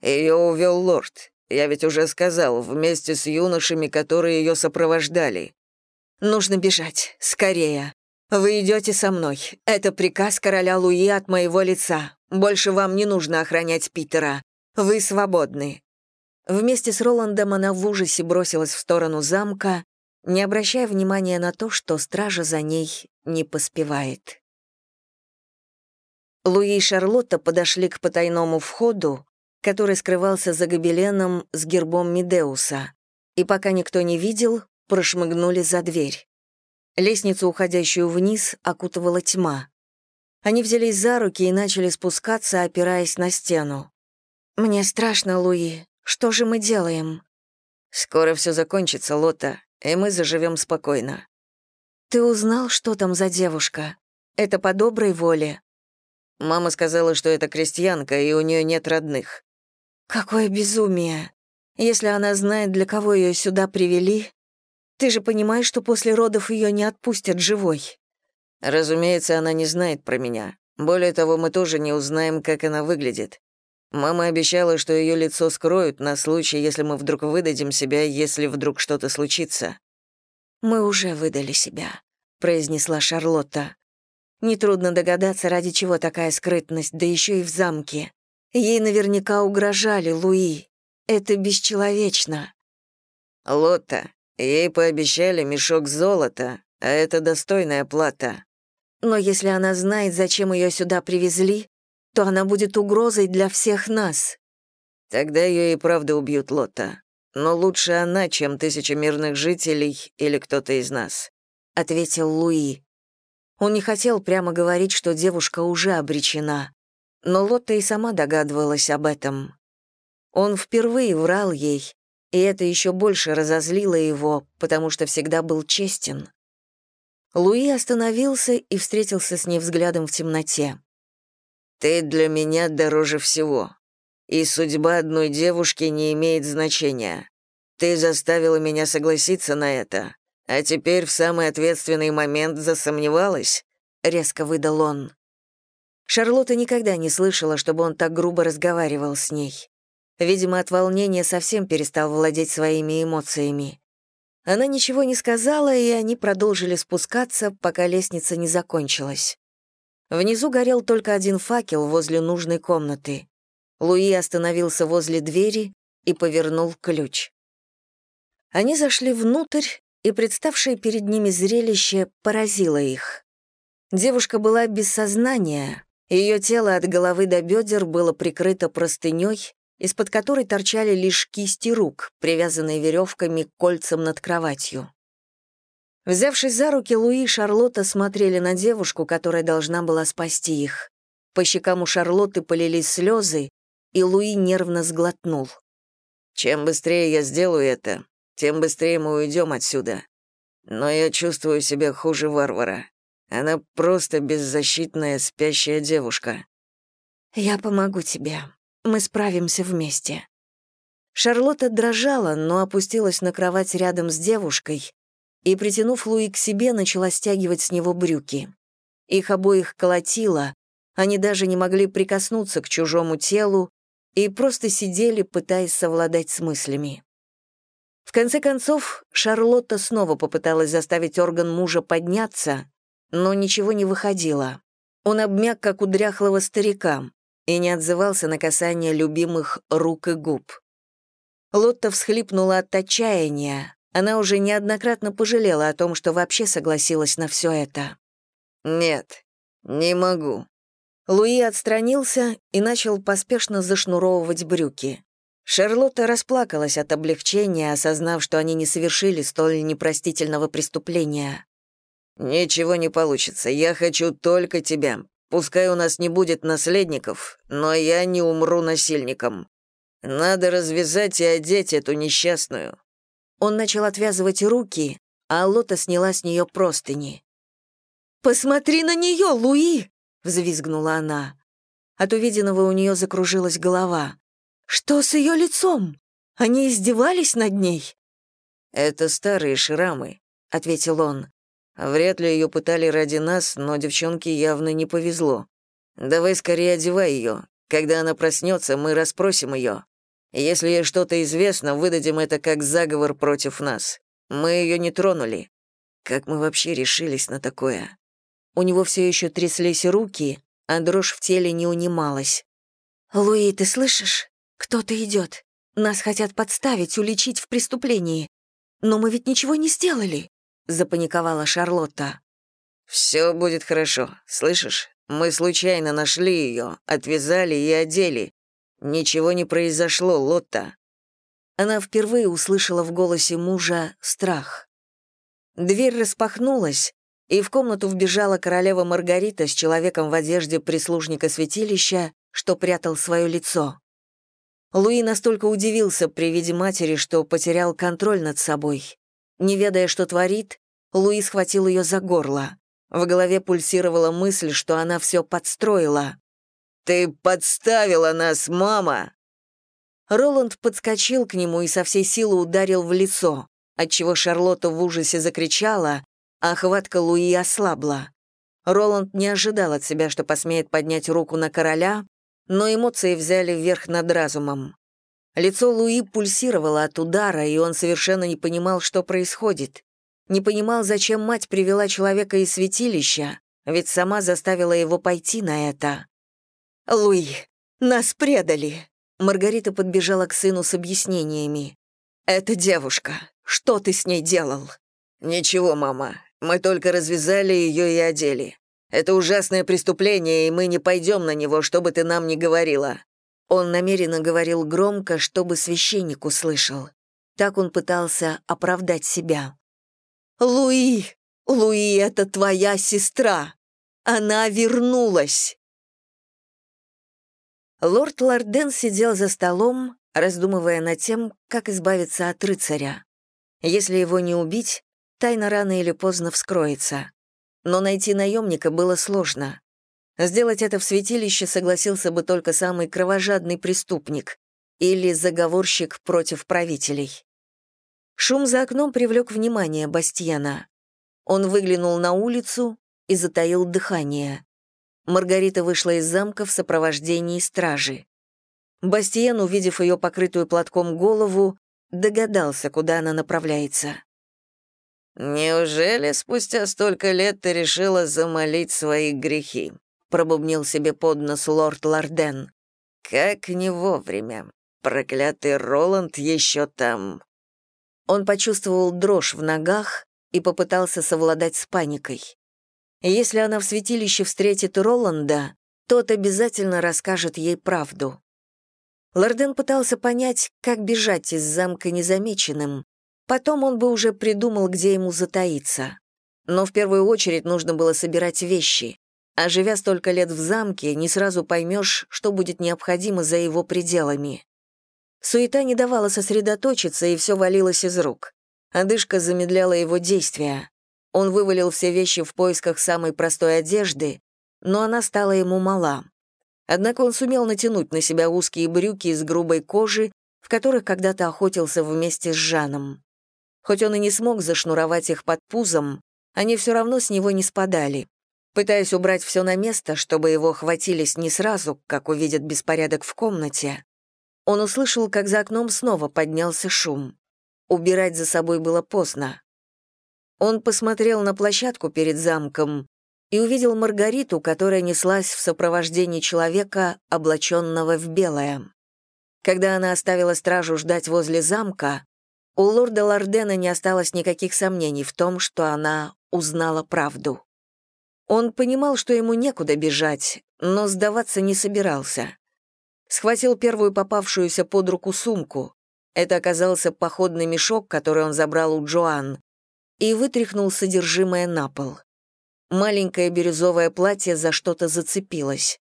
Speaker 2: Ее увел лорд. Я ведь уже сказал, вместе с юношами, которые ее сопровождали.
Speaker 1: Нужно бежать, скорее. Вы идете со мной. Это приказ короля Луи от моего лица. Больше вам не нужно охранять Питера. Вы свободны. Вместе с Роландом она в ужасе бросилась в сторону замка, не обращая внимания на то, что стража за ней не поспевает. Луи и Шарлотта подошли к потайному входу, который скрывался за гобеленом с гербом Медеуса, и пока никто не видел, прошмыгнули за дверь. Лестницу, уходящую вниз, окутывала тьма. Они взялись за руки и начали спускаться, опираясь на стену. «Мне страшно, Луи. Что же мы делаем?»
Speaker 2: «Скоро все закончится, Лота, и мы заживем спокойно».
Speaker 1: «Ты узнал, что там за девушка? Это по доброй воле?»
Speaker 2: Мама сказала, что это крестьянка, и у нее нет родных.
Speaker 1: Какое безумие! Если она знает, для кого ее сюда привели, ты же понимаешь, что после родов ее не отпустят живой.
Speaker 2: Разумеется, она не знает про меня. Более того, мы тоже не узнаем, как она выглядит. Мама обещала, что ее лицо скроют на случай, если мы вдруг выдадим себя, если вдруг что-то случится.
Speaker 1: Мы уже выдали себя, произнесла Шарлотта. Нетрудно догадаться, ради чего такая скрытность, да еще и в замке. Ей наверняка угрожали, Луи. Это бесчеловечно.
Speaker 2: Лотта, ей пообещали мешок золота, а это достойная плата.
Speaker 1: Но если она знает, зачем ее сюда привезли, то она будет угрозой для всех нас.
Speaker 2: Тогда ее и правда убьют, Лотта. Но лучше она, чем тысяча мирных жителей или кто-то из нас», —
Speaker 1: ответил Луи. Он не хотел прямо говорить, что девушка уже обречена. Но Лотта и сама догадывалась об этом. Он впервые врал ей, и это еще больше разозлило его, потому что всегда был честен. Луи остановился и встретился с ней взглядом в темноте.
Speaker 2: «Ты для меня дороже всего, и судьба одной девушки не имеет значения. Ты заставила меня согласиться на это, а теперь в самый ответственный момент засомневалась?» — резко выдал он.
Speaker 1: Шарлотта никогда не слышала, чтобы он так грубо разговаривал с ней. Видимо, от волнения совсем перестал владеть своими эмоциями. Она ничего не сказала, и они продолжили спускаться, пока лестница не закончилась. Внизу горел только один факел возле нужной комнаты. Луи остановился возле двери и повернул ключ. Они зашли внутрь, и представшее перед ними зрелище поразило их. Девушка была без сознания, ее тело от головы до бедер было прикрыто простыней, из-под которой торчали лишь кисти рук, привязанные веревками к кольцам над кроватью. Взявшись за руки, Луи и Шарлотта смотрели на девушку, которая должна была спасти их. По щекам у Шарлотты полились слезы, и Луи нервно сглотнул.
Speaker 2: «Чем быстрее я сделаю это, тем быстрее мы уйдем отсюда. Но я чувствую себя хуже варвара. Она просто беззащитная спящая девушка».
Speaker 1: «Я помогу тебе», мы справимся вместе». Шарлотта дрожала, но опустилась на кровать рядом с девушкой и, притянув Луи к себе, начала стягивать с него брюки. Их обоих колотило, они даже не могли прикоснуться к чужому телу и просто сидели, пытаясь совладать с мыслями. В конце концов, Шарлотта снова попыталась заставить орган мужа подняться, но ничего не выходило. Он обмяк, как у дряхлого старика и не отзывался на касание любимых рук и губ. Лотта всхлипнула от отчаяния. Она уже неоднократно пожалела о том, что вообще согласилась на все это.
Speaker 2: «Нет, не могу».
Speaker 1: Луи отстранился и начал поспешно зашнуровывать брюки. Шарлотта расплакалась от облегчения, осознав, что они не совершили столь непростительного преступления.
Speaker 2: «Ничего не получится, я хочу только тебя. Пускай у нас не будет наследников, но я не умру насильником. Надо развязать и одеть эту несчастную».
Speaker 1: Он начал отвязывать руки, а Лота сняла с нее простыни. «Посмотри на нее, Луи!» — взвизгнула она. От увиденного у нее закружилась голова. «Что с ее лицом? Они издевались над ней?»
Speaker 2: «Это старые шрамы», — ответил он. Вряд ли ее пытали ради нас, но девчонке явно не повезло. Давай скорее одевай ее. Когда она проснется, мы расспросим ее. Если ей что-то известно, выдадим это как заговор против нас. Мы ее не тронули. Как мы вообще решились на такое?
Speaker 1: У него все еще тряслись руки, а дрожь в теле не унималась. «Луи, ты слышишь? Кто-то идет. Нас хотят подставить, уличить в преступлении. Но мы ведь ничего не сделали запаниковала Шарлотта.
Speaker 2: «Все будет хорошо, слышишь? Мы случайно нашли ее, отвязали и одели. Ничего не произошло, Лотта».
Speaker 1: Она впервые услышала в голосе мужа страх. Дверь распахнулась, и в комнату вбежала королева Маргарита с человеком в одежде прислужника святилища, что прятал свое лицо. Луи настолько удивился при виде матери, что потерял контроль над собой. Не ведая, что творит, Луи схватил ее за горло. В голове пульсировала мысль, что она все подстроила.
Speaker 2: «Ты подставила нас, мама!»
Speaker 1: Роланд подскочил к нему и со всей силы ударил в лицо, отчего Шарлотта в ужасе закричала, а хватка Луи ослабла. Роланд не ожидал от себя, что посмеет поднять руку на короля, но эмоции взяли верх над разумом. Лицо Луи пульсировало от удара, и он совершенно не понимал, что происходит. Не понимал, зачем мать привела человека из святилища, ведь сама заставила его пойти на это. «Луи, нас предали!» Маргарита подбежала к сыну с объяснениями. «Это девушка. Что ты с ней делал?»
Speaker 2: «Ничего, мама. Мы только развязали ее и одели. Это ужасное преступление, и мы не пойдем на него, что бы ты нам ни говорила.
Speaker 1: Он намеренно говорил громко, чтобы священник услышал. Так он пытался оправдать себя. «Луи! Луи, это твоя сестра! Она вернулась!» Лорд Ларден сидел за столом, раздумывая над тем, как избавиться от рыцаря. Если его не убить, тайна рано или поздно вскроется. но найти наемника было сложно. Сделать это в святилище согласился бы только самый кровожадный преступник или заговорщик против правителей. Шум за окном привлек внимание Бастьяна. Он выглянул на улицу и затаил дыхание. Маргарита вышла из замка в сопровождении стражи. Бастиен, увидев ее покрытую платком голову, догадался, куда она направляется.
Speaker 2: «Неужели спустя столько лет ты решила замолить свои грехи?» — пробубнил себе под нос лорд Ларден. «Как не вовремя. Проклятый Роланд еще там».
Speaker 1: Он почувствовал дрожь в ногах и попытался совладать с паникой. Если она в святилище встретит Роланда, тот обязательно расскажет ей правду. Лорден пытался понять, как бежать из замка незамеченным. Потом он бы уже придумал, где ему затаиться. Но в первую очередь нужно было собирать вещи. А живя столько лет в замке, не сразу поймешь, что будет необходимо за его пределами. Суета не давала сосредоточиться, и все валилось из рук. Одышка замедляла его действия. Он вывалил все вещи в поисках самой простой одежды, но она стала ему мала. Однако он сумел натянуть на себя узкие брюки из грубой кожи, в которых когда-то охотился вместе с Жаном. Хоть он и не смог зашнуровать их под пузом, они все равно с него не спадали. Пытаясь убрать все на место, чтобы его хватились не сразу, как увидят беспорядок в комнате, он услышал, как за окном снова поднялся шум. Убирать за собой было поздно. Он посмотрел на площадку перед замком и увидел Маргариту, которая неслась в сопровождении человека, облаченного в белое. Когда она оставила стражу ждать возле замка, у лорда Лордена не осталось никаких сомнений в том, что она узнала правду. Он понимал, что ему некуда бежать, но сдаваться не собирался. Схватил первую попавшуюся под руку сумку. Это оказался походный мешок, который он забрал у Джоан, и вытряхнул содержимое на пол. Маленькое бирюзовое платье за что-то зацепилось.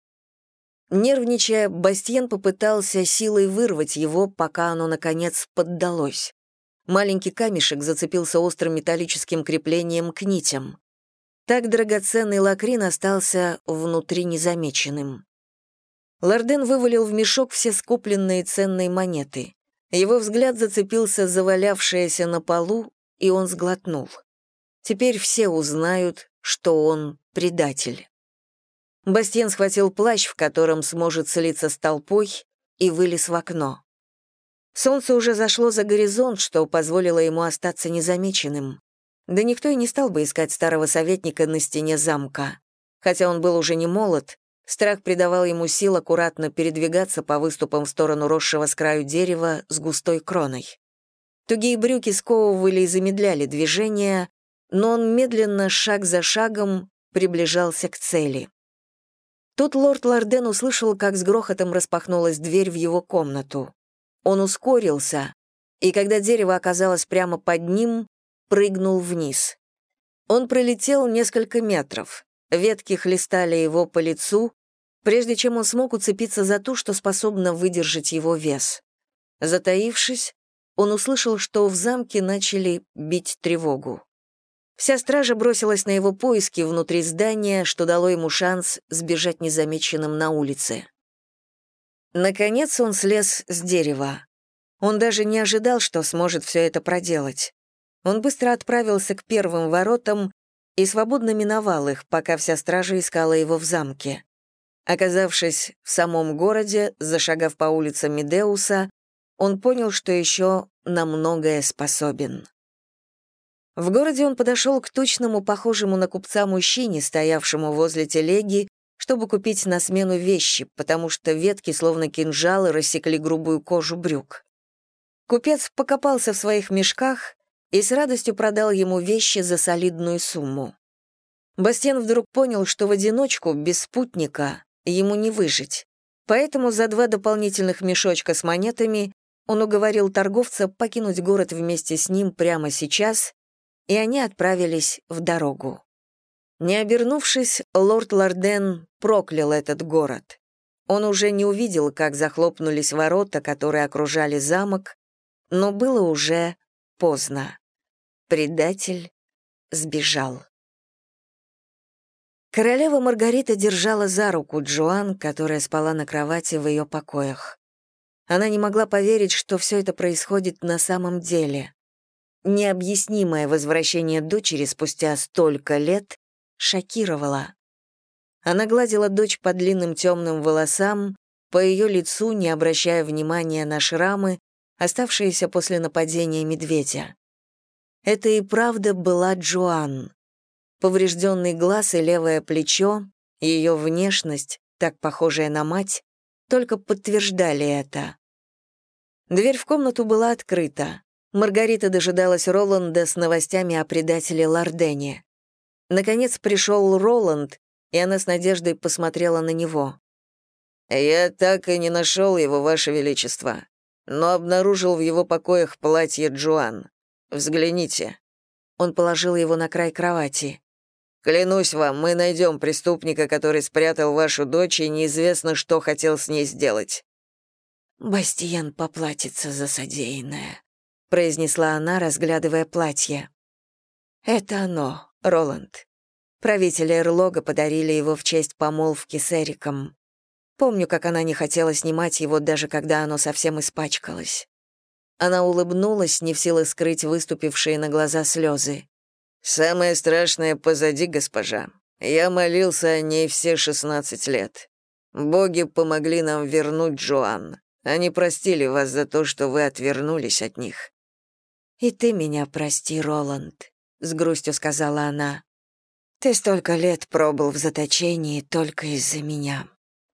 Speaker 1: Нервничая, Бастьен попытался силой вырвать его, пока оно, наконец, поддалось. Маленький камешек зацепился острым металлическим креплением к нитям. Так драгоценный лакрин остался внутри незамеченным. Лорден вывалил в мешок все скопленные ценные монеты. Его взгляд зацепился за валявшееся на полу, и он сглотнул. Теперь все узнают, что он предатель. Бастиен схватил плащ, в котором сможет слиться с толпой, и вылез в окно. Солнце уже зашло за горизонт, что позволило ему остаться незамеченным. Да никто и не стал бы искать старого советника на стене замка. Хотя он был уже не молод, Страх придавал ему сил аккуратно передвигаться по выступам в сторону росшего с краю дерева с густой кроной. Тугие брюки сковывали и замедляли движение, но он медленно, шаг за шагом, приближался к цели. Тут лорд Лорден услышал, как с грохотом распахнулась дверь в его комнату. Он ускорился, и когда дерево оказалось прямо под ним, прыгнул вниз. Он пролетел несколько метров. Ветки хлестали его по лицу, прежде чем он смог уцепиться за ту, что способна выдержать его вес. Затаившись, он услышал, что в замке начали бить тревогу. Вся стража бросилась на его поиски внутри здания, что дало ему шанс сбежать незамеченным на улице. Наконец он слез с дерева. Он даже не ожидал, что сможет все это проделать. Он быстро отправился к первым воротам и свободно миновал их, пока вся стража искала его в замке. Оказавшись в самом городе, зашагав по улицам Медеуса, он понял, что еще на многое способен. В городе он подошел к точному, похожему на купца мужчине, стоявшему возле телеги, чтобы купить на смену вещи, потому что ветки, словно кинжалы, рассекли грубую кожу брюк. Купец покопался в своих мешках и с радостью продал ему вещи за солидную сумму. Бастен вдруг понял, что в одиночку, без спутника, ему не выжить. Поэтому за два дополнительных мешочка с монетами он уговорил торговца покинуть город вместе с ним прямо сейчас, и они отправились в дорогу. Не обернувшись, лорд Лорден проклял этот город. Он уже не увидел, как захлопнулись ворота, которые окружали замок, но было уже поздно. Предатель сбежал. Королева Маргарита держала за руку Джоан, которая спала на кровати в ее покоях. Она не могла поверить, что все это происходит на самом деле. Необъяснимое возвращение дочери спустя столько лет шокировало. Она гладила дочь по длинным темным волосам, по ее лицу, не обращая внимания на шрамы, оставшиеся после нападения медведя. Это и правда была Джоан. Поврежденный глаз и левое плечо, ее внешность, так похожая на мать, только подтверждали это. Дверь в комнату была открыта. Маргарита дожидалась Роланда с новостями о предателе Лардене. Наконец пришел Роланд, и она с надеждой посмотрела на него. «Я так и не нашел его, Ваше Величество, но обнаружил в его покоях платье Джоан. Взгляните». Он положил его на край кровати. «Клянусь вам, мы найдем преступника, который спрятал вашу дочь, и неизвестно, что хотел с ней сделать».
Speaker 3: «Бастиен поплатится за содеянное», — произнесла она, разглядывая платье. «Это оно, Роланд. Правители Эрлога подарили его в честь помолвки с Эриком. Помню, как она не хотела снимать его, даже когда оно совсем испачкалось. Она улыбнулась, не в силах скрыть выступившие на глаза слезы.
Speaker 2: «Самое страшное позади, госпожа. Я молился о ней все шестнадцать лет. Боги помогли нам вернуть Джоан. Они простили вас за то, что вы отвернулись от них».
Speaker 3: «И ты меня прости, Роланд», — с грустью сказала она. «Ты столько лет пробыл в заточении только из-за меня.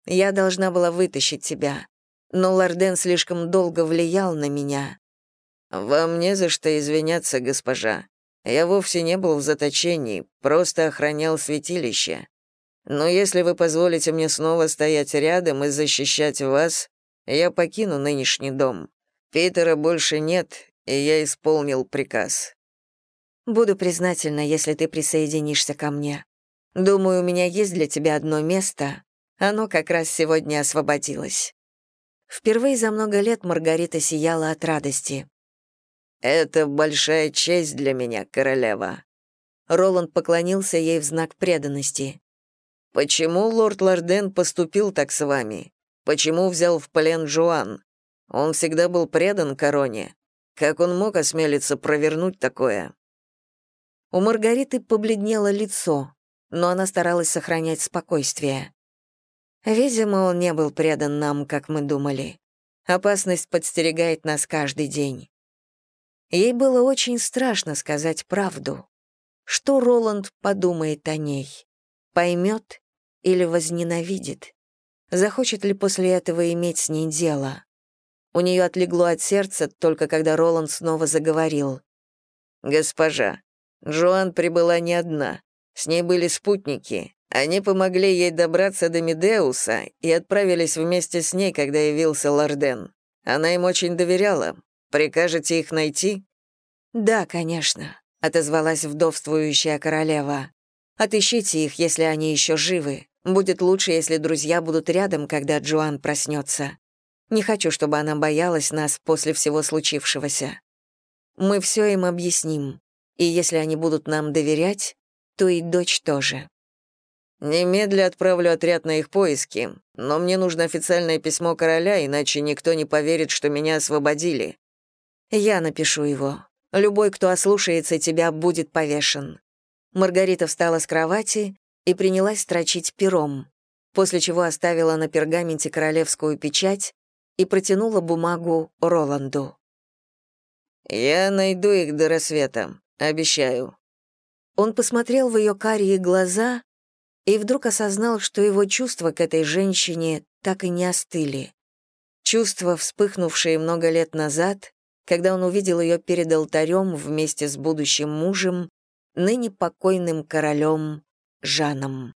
Speaker 3: Я должна была вытащить тебя, но Лорден слишком долго влиял на меня».
Speaker 2: «Вам не за что извиняться, госпожа. Я вовсе не был в заточении, просто охранял святилище. Но если вы позволите мне снова стоять рядом и защищать вас, я покину нынешний дом. Питера больше нет, и я исполнил приказ.
Speaker 3: Буду признательна, если ты присоединишься ко мне. Думаю, у меня есть для тебя одно место. Оно как раз сегодня освободилось. Впервые за много лет Маргарита сияла от радости.
Speaker 2: «Это большая честь для меня, королева».
Speaker 3: Роланд поклонился ей в знак преданности.
Speaker 2: «Почему лорд Лорден поступил так с вами? Почему взял в плен Жуан? Он всегда был предан короне. Как он мог осмелиться провернуть такое?
Speaker 3: У Маргариты побледнело лицо, но она старалась сохранять спокойствие. Видимо, он не был предан нам, как мы думали. Опасность подстерегает нас каждый день. Ей было очень страшно сказать правду. Что Роланд подумает о ней? Поймет или возненавидит? захочет ли после этого иметь с ней дело. У нее отлегло от сердца, только когда Роланд снова заговорил.
Speaker 2: «Госпожа, Джоан прибыла не одна. С ней были спутники. Они помогли ей добраться до Медеуса и отправились вместе с ней, когда явился Лорден. Она им очень доверяла. Прикажете их найти?»
Speaker 3: «Да, конечно», — отозвалась вдовствующая королева. «Отыщите их, если они еще живы. Будет лучше, если друзья будут рядом, когда Джоан проснется. Не хочу, чтобы она боялась нас после всего случившегося. Мы все им объясним, и если они будут нам доверять, то и дочь тоже.
Speaker 2: Немедля отправлю отряд на их поиски, но мне нужно официальное письмо короля, иначе никто не поверит, что меня освободили.
Speaker 3: Я напишу его. Любой, кто ослушается тебя, будет повешен. Маргарита встала с кровати и принялась строчить пером, после чего оставила на пергаменте королевскую печать и протянула бумагу Роланду.
Speaker 2: «Я найду их до рассвета, обещаю».
Speaker 3: Он посмотрел в ее карие глаза и вдруг осознал, что его чувства к этой женщине так и не остыли. Чувства, вспыхнувшие много лет назад, когда он увидел ее перед алтарем вместе с будущим мужем, ныне покойным королем Жаном.